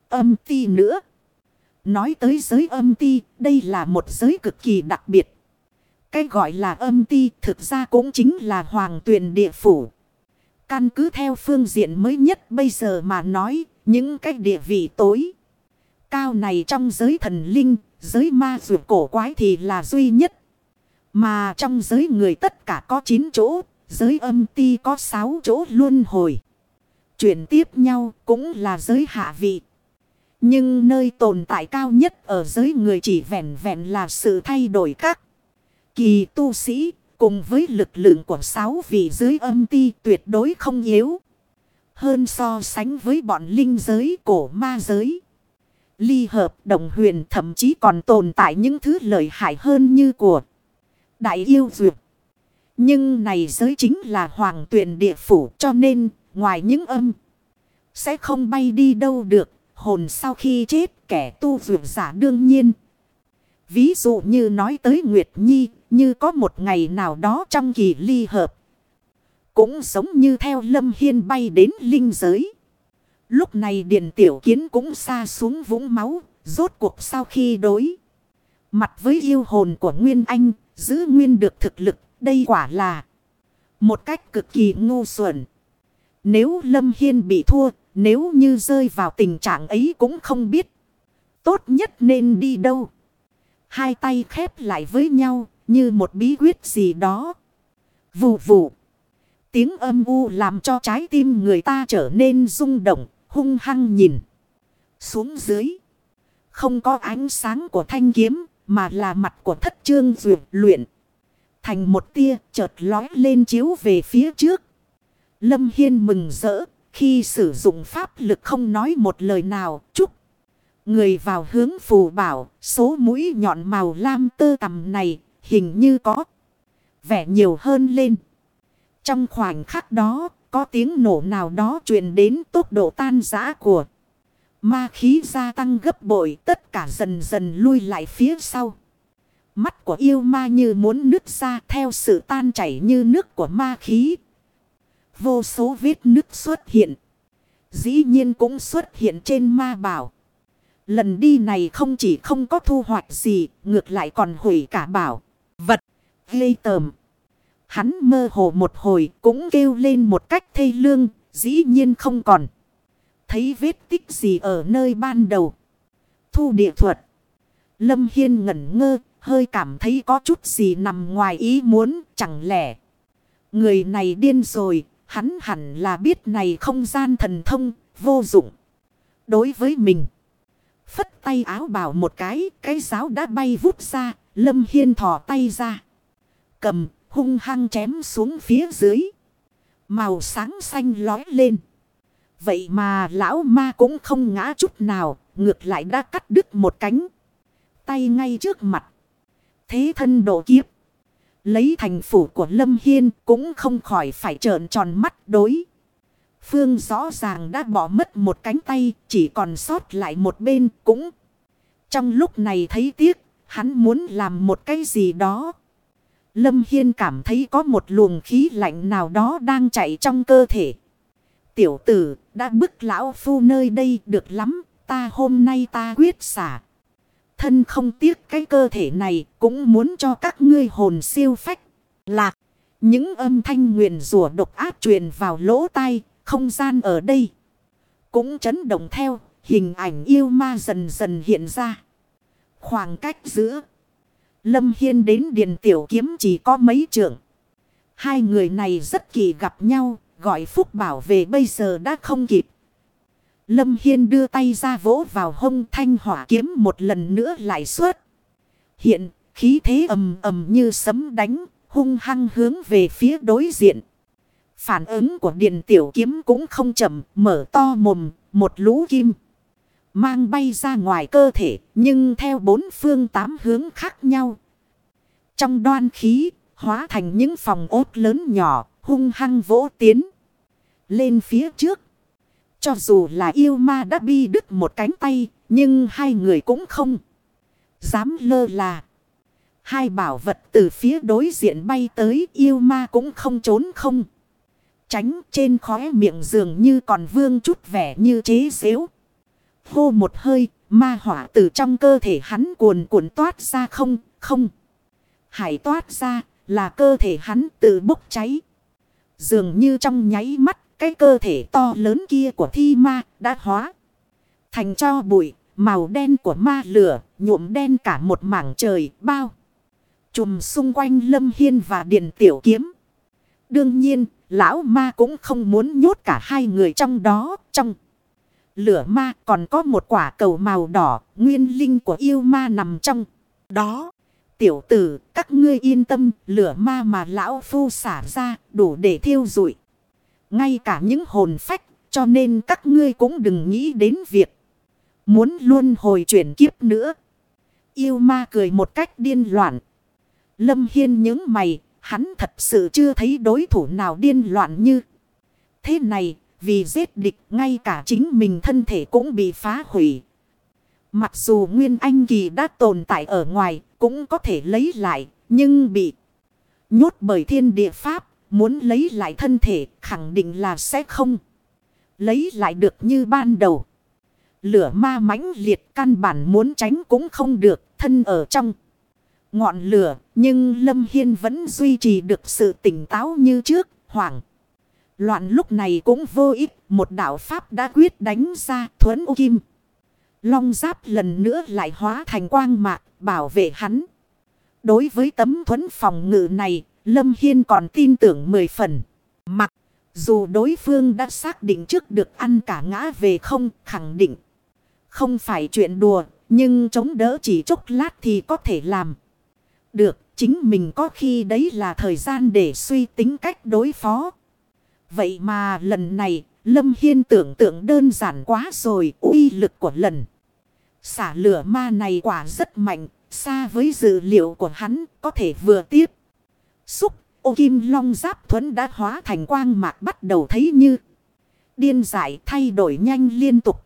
Âm ti nữa. Nói tới giới âm ti, đây là một giới cực kỳ đặc biệt. Cái gọi là âm ti thực ra cũng chính là hoàng tuyền địa phủ. Căn cứ theo phương diện mới nhất bây giờ mà nói, những cái địa vị tối. Cao này trong giới thần linh, giới ma dù cổ quái thì là duy nhất. Mà trong giới người tất cả có 9 chỗ, giới âm ti có 6 chỗ luôn hồi. Chuyển tiếp nhau cũng là giới hạ vị. Nhưng nơi tồn tại cao nhất ở giới người chỉ vẹn vẹn là sự thay đổi các kỳ tu sĩ cùng với lực lượng của sáu vị dưới âm ti tuyệt đối không yếu. Hơn so sánh với bọn linh giới cổ ma giới. Ly hợp đồng huyền thậm chí còn tồn tại những thứ lợi hại hơn như của đại yêu duyệt. Nhưng này giới chính là hoàng tuyển địa phủ cho nên ngoài những âm sẽ không bay đi đâu được. Hồn sau khi chết kẻ tu duyệt giả đương nhiên. Ví dụ như nói tới Nguyệt Nhi như có một ngày nào đó trong kỳ ly hợp. Cũng giống như theo Lâm Hiên bay đến linh giới. Lúc này Điện Tiểu Kiến cũng xa xuống vũng máu. Rốt cuộc sau khi đối. Mặt với yêu hồn của Nguyên Anh. Giữ nguyên được thực lực. Đây quả là. Một cách cực kỳ ngu xuẩn. Nếu Lâm Hiên bị thua. Nếu như rơi vào tình trạng ấy cũng không biết. Tốt nhất nên đi đâu. Hai tay khép lại với nhau. Như một bí quyết gì đó. Vù vù. Tiếng âm u làm cho trái tim người ta trở nên rung động, hung hăng nhìn. Xuống dưới. Không có ánh sáng của thanh kiếm, mà là mặt của thất trương duyệt luyện. Thành một tia chợt lói lên chiếu về phía trước. Lâm Hiên mừng rỡ, khi sử dụng pháp lực không nói một lời nào, chúc. Người vào hướng phù bảo, số mũi nhọn màu lam tơ tầm này, hình như có vẻ nhiều hơn lên. Trong khoảnh khắc đó, có tiếng nổ nào đó truyền đến tốc độ tan rã của ma khí gia tăng gấp bội, tất cả dần dần lui lại phía sau. Mắt của yêu ma như muốn nứt ra theo sự tan chảy như nước của ma khí. Vô số vết nứt xuất hiện. Dĩ nhiên cũng xuất hiện trên ma bảo. Lần đi này không chỉ không có thu hoạch gì, ngược lại còn hủy cả bảo. Vật, ghê tờm. Hắn mơ hồ một hồi cũng kêu lên một cách thê lương, dĩ nhiên không còn. Thấy vết tích gì ở nơi ban đầu. Thu địa thuật. Lâm Hiên ngẩn ngơ, hơi cảm thấy có chút gì nằm ngoài ý muốn, chẳng lẽ. Người này điên rồi, hắn hẳn là biết này không gian thần thông, vô dụng. Đối với mình. Phất tay áo bảo một cái, cái giáo đã bay vút ra, Lâm Hiên thò tay ra. Cầm, hung hăng chém xuống phía dưới. Màu sáng xanh lói lên. Vậy mà lão ma cũng không ngã chút nào, ngược lại đã cắt đứt một cánh. Tay ngay trước mặt. Thế thân độ kiếp. Lấy thành phủ của Lâm Hiên cũng không khỏi phải trợn tròn mắt đối. Phương rõ ràng đã bỏ mất một cánh tay, chỉ còn sót lại một bên cũng. Trong lúc này thấy tiếc, hắn muốn làm một cái gì đó. Lâm Hiên cảm thấy có một luồng khí lạnh nào đó đang chạy trong cơ thể. Tiểu tử, đã bức lão phu nơi đây được lắm. Ta hôm nay ta quyết xả. Thân không tiếc cái cơ thể này cũng muốn cho các ngươi hồn siêu phách. Lạc. Những âm thanh nguyền rủa độc ác truyền vào lỗ tai. Không gian ở đây. Cũng chấn động theo. Hình ảnh yêu ma dần dần hiện ra. Khoảng cách giữa. Lâm Hiên đến Điền Tiểu Kiếm chỉ có mấy trưởng. Hai người này rất kỳ gặp nhau, gọi Phúc Bảo về bây giờ đã không kịp. Lâm Hiên đưa tay ra vỗ vào hông thanh hỏa kiếm một lần nữa lại suốt. Hiện, khí thế ầm ầm như sấm đánh, hung hăng hướng về phía đối diện. Phản ứng của Điền Tiểu Kiếm cũng không chậm, mở to mồm, một lũ kim. Mang bay ra ngoài cơ thể, nhưng theo bốn phương tám hướng khác nhau. Trong đoan khí, hóa thành những phòng ốt lớn nhỏ, hung hăng vỗ tiến. Lên phía trước. Cho dù là yêu ma đã bi đứt một cánh tay, nhưng hai người cũng không dám lơ là. Hai bảo vật từ phía đối diện bay tới, yêu ma cũng không trốn không. Tránh trên khóe miệng dường như còn vương chút vẻ như chế xếu. Hô một hơi, ma hỏa từ trong cơ thể hắn cuồn cuộn toát ra không, không. Hải toát ra là cơ thể hắn tự bốc cháy. Dường như trong nháy mắt, cái cơ thể to lớn kia của thi ma đã hóa. Thành cho bụi, màu đen của ma lửa, nhuộm đen cả một mảng trời bao. Chùm xung quanh Lâm Hiên và Điện Tiểu Kiếm. Đương nhiên, lão ma cũng không muốn nhốt cả hai người trong đó. Trong lửa ma còn có một quả cầu màu đỏ, nguyên linh của yêu ma nằm trong đó. Tiểu tử, các ngươi yên tâm, lửa ma mà lão phu xả ra đủ để thiêu rụi. Ngay cả những hồn phách, cho nên các ngươi cũng đừng nghĩ đến việc muốn luôn hồi chuyển kiếp nữa. Yêu ma cười một cách điên loạn. Lâm Hiên những mày, hắn thật sự chưa thấy đối thủ nào điên loạn như thế này, vì giết địch ngay cả chính mình thân thể cũng bị phá hủy. Mặc dù Nguyên Anh Kỳ đã tồn tại ở ngoài, cũng có thể lấy lại, nhưng bị nhốt bởi thiên địa pháp, muốn lấy lại thân thể khẳng định là sẽ không lấy lại được như ban đầu. Lửa ma mãnh liệt căn bản muốn tránh cũng không được, thân ở trong ngọn lửa, nhưng Lâm Hiên vẫn duy trì được sự tỉnh táo như trước, hoảng. Loạn lúc này cũng vô ích, một đạo pháp đã quyết đánh ra thuẫn u kim. Long giáp lần nữa lại hóa thành quang mạc, bảo vệ hắn. Đối với tấm thuẫn phòng ngự này, Lâm Hiên còn tin tưởng mười phần. Mặc, dù đối phương đã xác định trước được ăn cả ngã về không, khẳng định. Không phải chuyện đùa, nhưng chống đỡ chỉ chốc lát thì có thể làm. Được, chính mình có khi đấy là thời gian để suy tính cách đối phó. Vậy mà lần này, Lâm Hiên tưởng tượng đơn giản quá rồi, uy lực của lần. Xả lửa ma này quả rất mạnh, xa với dự liệu của hắn, có thể vừa tiếp. Xúc, ô kim long giáp thuẫn đã hóa thành quang mạc bắt đầu thấy như. Điên giải thay đổi nhanh liên tục.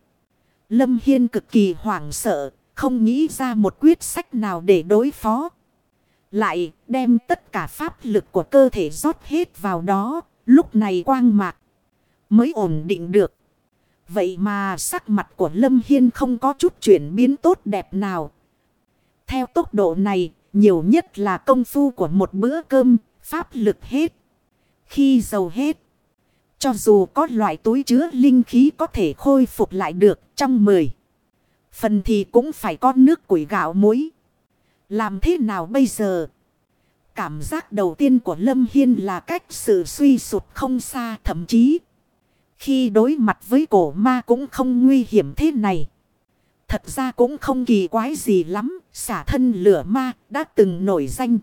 Lâm Hiên cực kỳ hoảng sợ, không nghĩ ra một quyết sách nào để đối phó. Lại đem tất cả pháp lực của cơ thể rót hết vào đó. Lúc này quang mạc mới ổn định được. Vậy mà sắc mặt của Lâm Hiên không có chút chuyển biến tốt đẹp nào. Theo tốc độ này, nhiều nhất là công phu của một bữa cơm, pháp lực hết. Khi dầu hết, cho dù có loại túi chứa linh khí có thể khôi phục lại được trong 10. Phần thì cũng phải có nước củi gạo muối. Làm thế nào bây giờ? Cảm giác đầu tiên của Lâm Hiên là cách sự suy sụt không xa, thậm chí. Khi đối mặt với cổ ma cũng không nguy hiểm thế này. Thật ra cũng không kỳ quái gì lắm. Xả thân lửa ma đã từng nổi danh.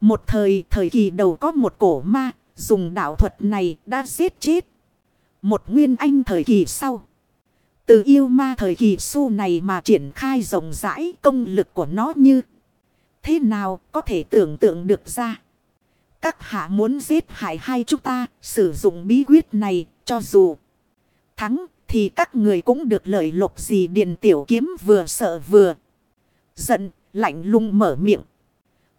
Một thời thời kỳ đầu có một cổ ma. Dùng đạo thuật này đã giết chết. Một nguyên anh thời kỳ sau. Từ yêu ma thời kỳ su này mà triển khai rộng rãi công lực của nó như thế nào có thể tưởng tượng được ra. Các hạ muốn giết hại hai chúng ta, sử dụng bí quyết này, cho dù thắng thì các người cũng được lợi lộc gì điền tiểu kiếm vừa sợ vừa. Giận, lạnh lùng mở miệng.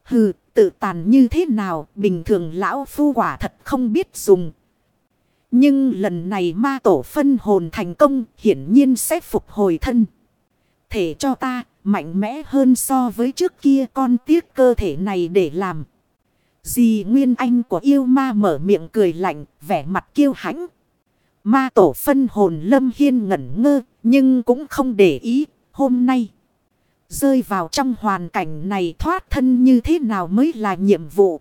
Hừ, tự tàn như thế nào, bình thường lão phu quả thật không biết dùng. Nhưng lần này ma tổ phân hồn thành công, hiển nhiên sẽ phục hồi thân. Thể cho ta, mạnh mẽ hơn so với trước kia con tiếc cơ thể này để làm. Dì Nguyên Anh của yêu ma mở miệng cười lạnh, vẻ mặt kiêu hãnh. Ma tổ phân hồn lâm hiên ngẩn ngơ, nhưng cũng không để ý, hôm nay. Rơi vào trong hoàn cảnh này thoát thân như thế nào mới là nhiệm vụ.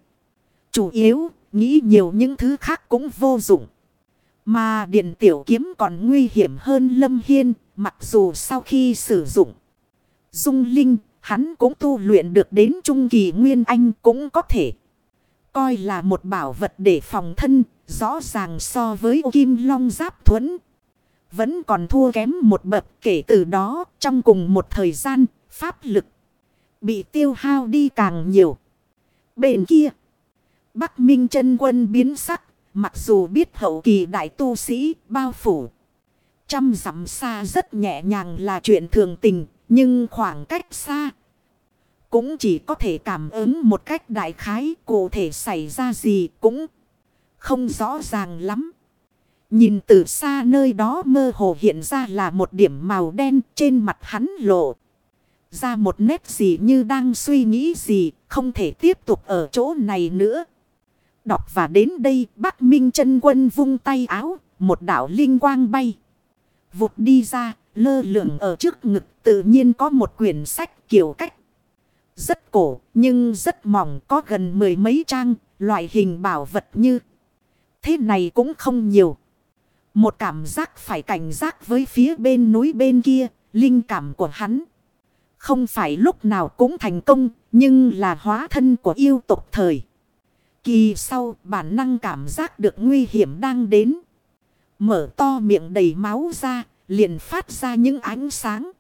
Chủ yếu, nghĩ nhiều những thứ khác cũng vô dụng. Mà điện tiểu kiếm còn nguy hiểm hơn lâm hiên, mặc dù sau khi sử dụng. Dung Linh, hắn cũng tu luyện được đến Trung Kỳ Nguyên Anh cũng có thể. Coi là một bảo vật để phòng thân, rõ ràng so với ô kim long giáp thuẫn. Vẫn còn thua kém một bậc kể từ đó, trong cùng một thời gian, pháp lực bị tiêu hao đi càng nhiều. Bên kia, Bắc Minh chân quân biến sắc, mặc dù biết hậu kỳ đại tu sĩ bao phủ. Trăm dặm xa rất nhẹ nhàng là chuyện thường tình, nhưng khoảng cách xa. Cũng chỉ có thể cảm ứng một cách đại khái cụ thể xảy ra gì cũng không rõ ràng lắm. Nhìn từ xa nơi đó mơ hồ hiện ra là một điểm màu đen trên mặt hắn lộ. Ra một nét gì như đang suy nghĩ gì, không thể tiếp tục ở chỗ này nữa. Đọc và đến đây Bắc Minh chân quân vung tay áo, một đảo linh quang bay. Vụt đi ra, lơ lửng ở trước ngực tự nhiên có một quyển sách kiểu cách. Rất cổ, nhưng rất mỏng, có gần mười mấy trang. Loại hình bảo vật như thế này cũng không nhiều. Một cảm giác phải cảnh giác với phía bên núi bên kia. Linh cảm của hắn. Không phải lúc nào cũng thành công. Nhưng là hóa thân của yêu tục thời. Kỳ sau, bản năng cảm giác được nguy hiểm đang đến. Mở to miệng đầy máu ra. Liền phát ra những ánh sáng.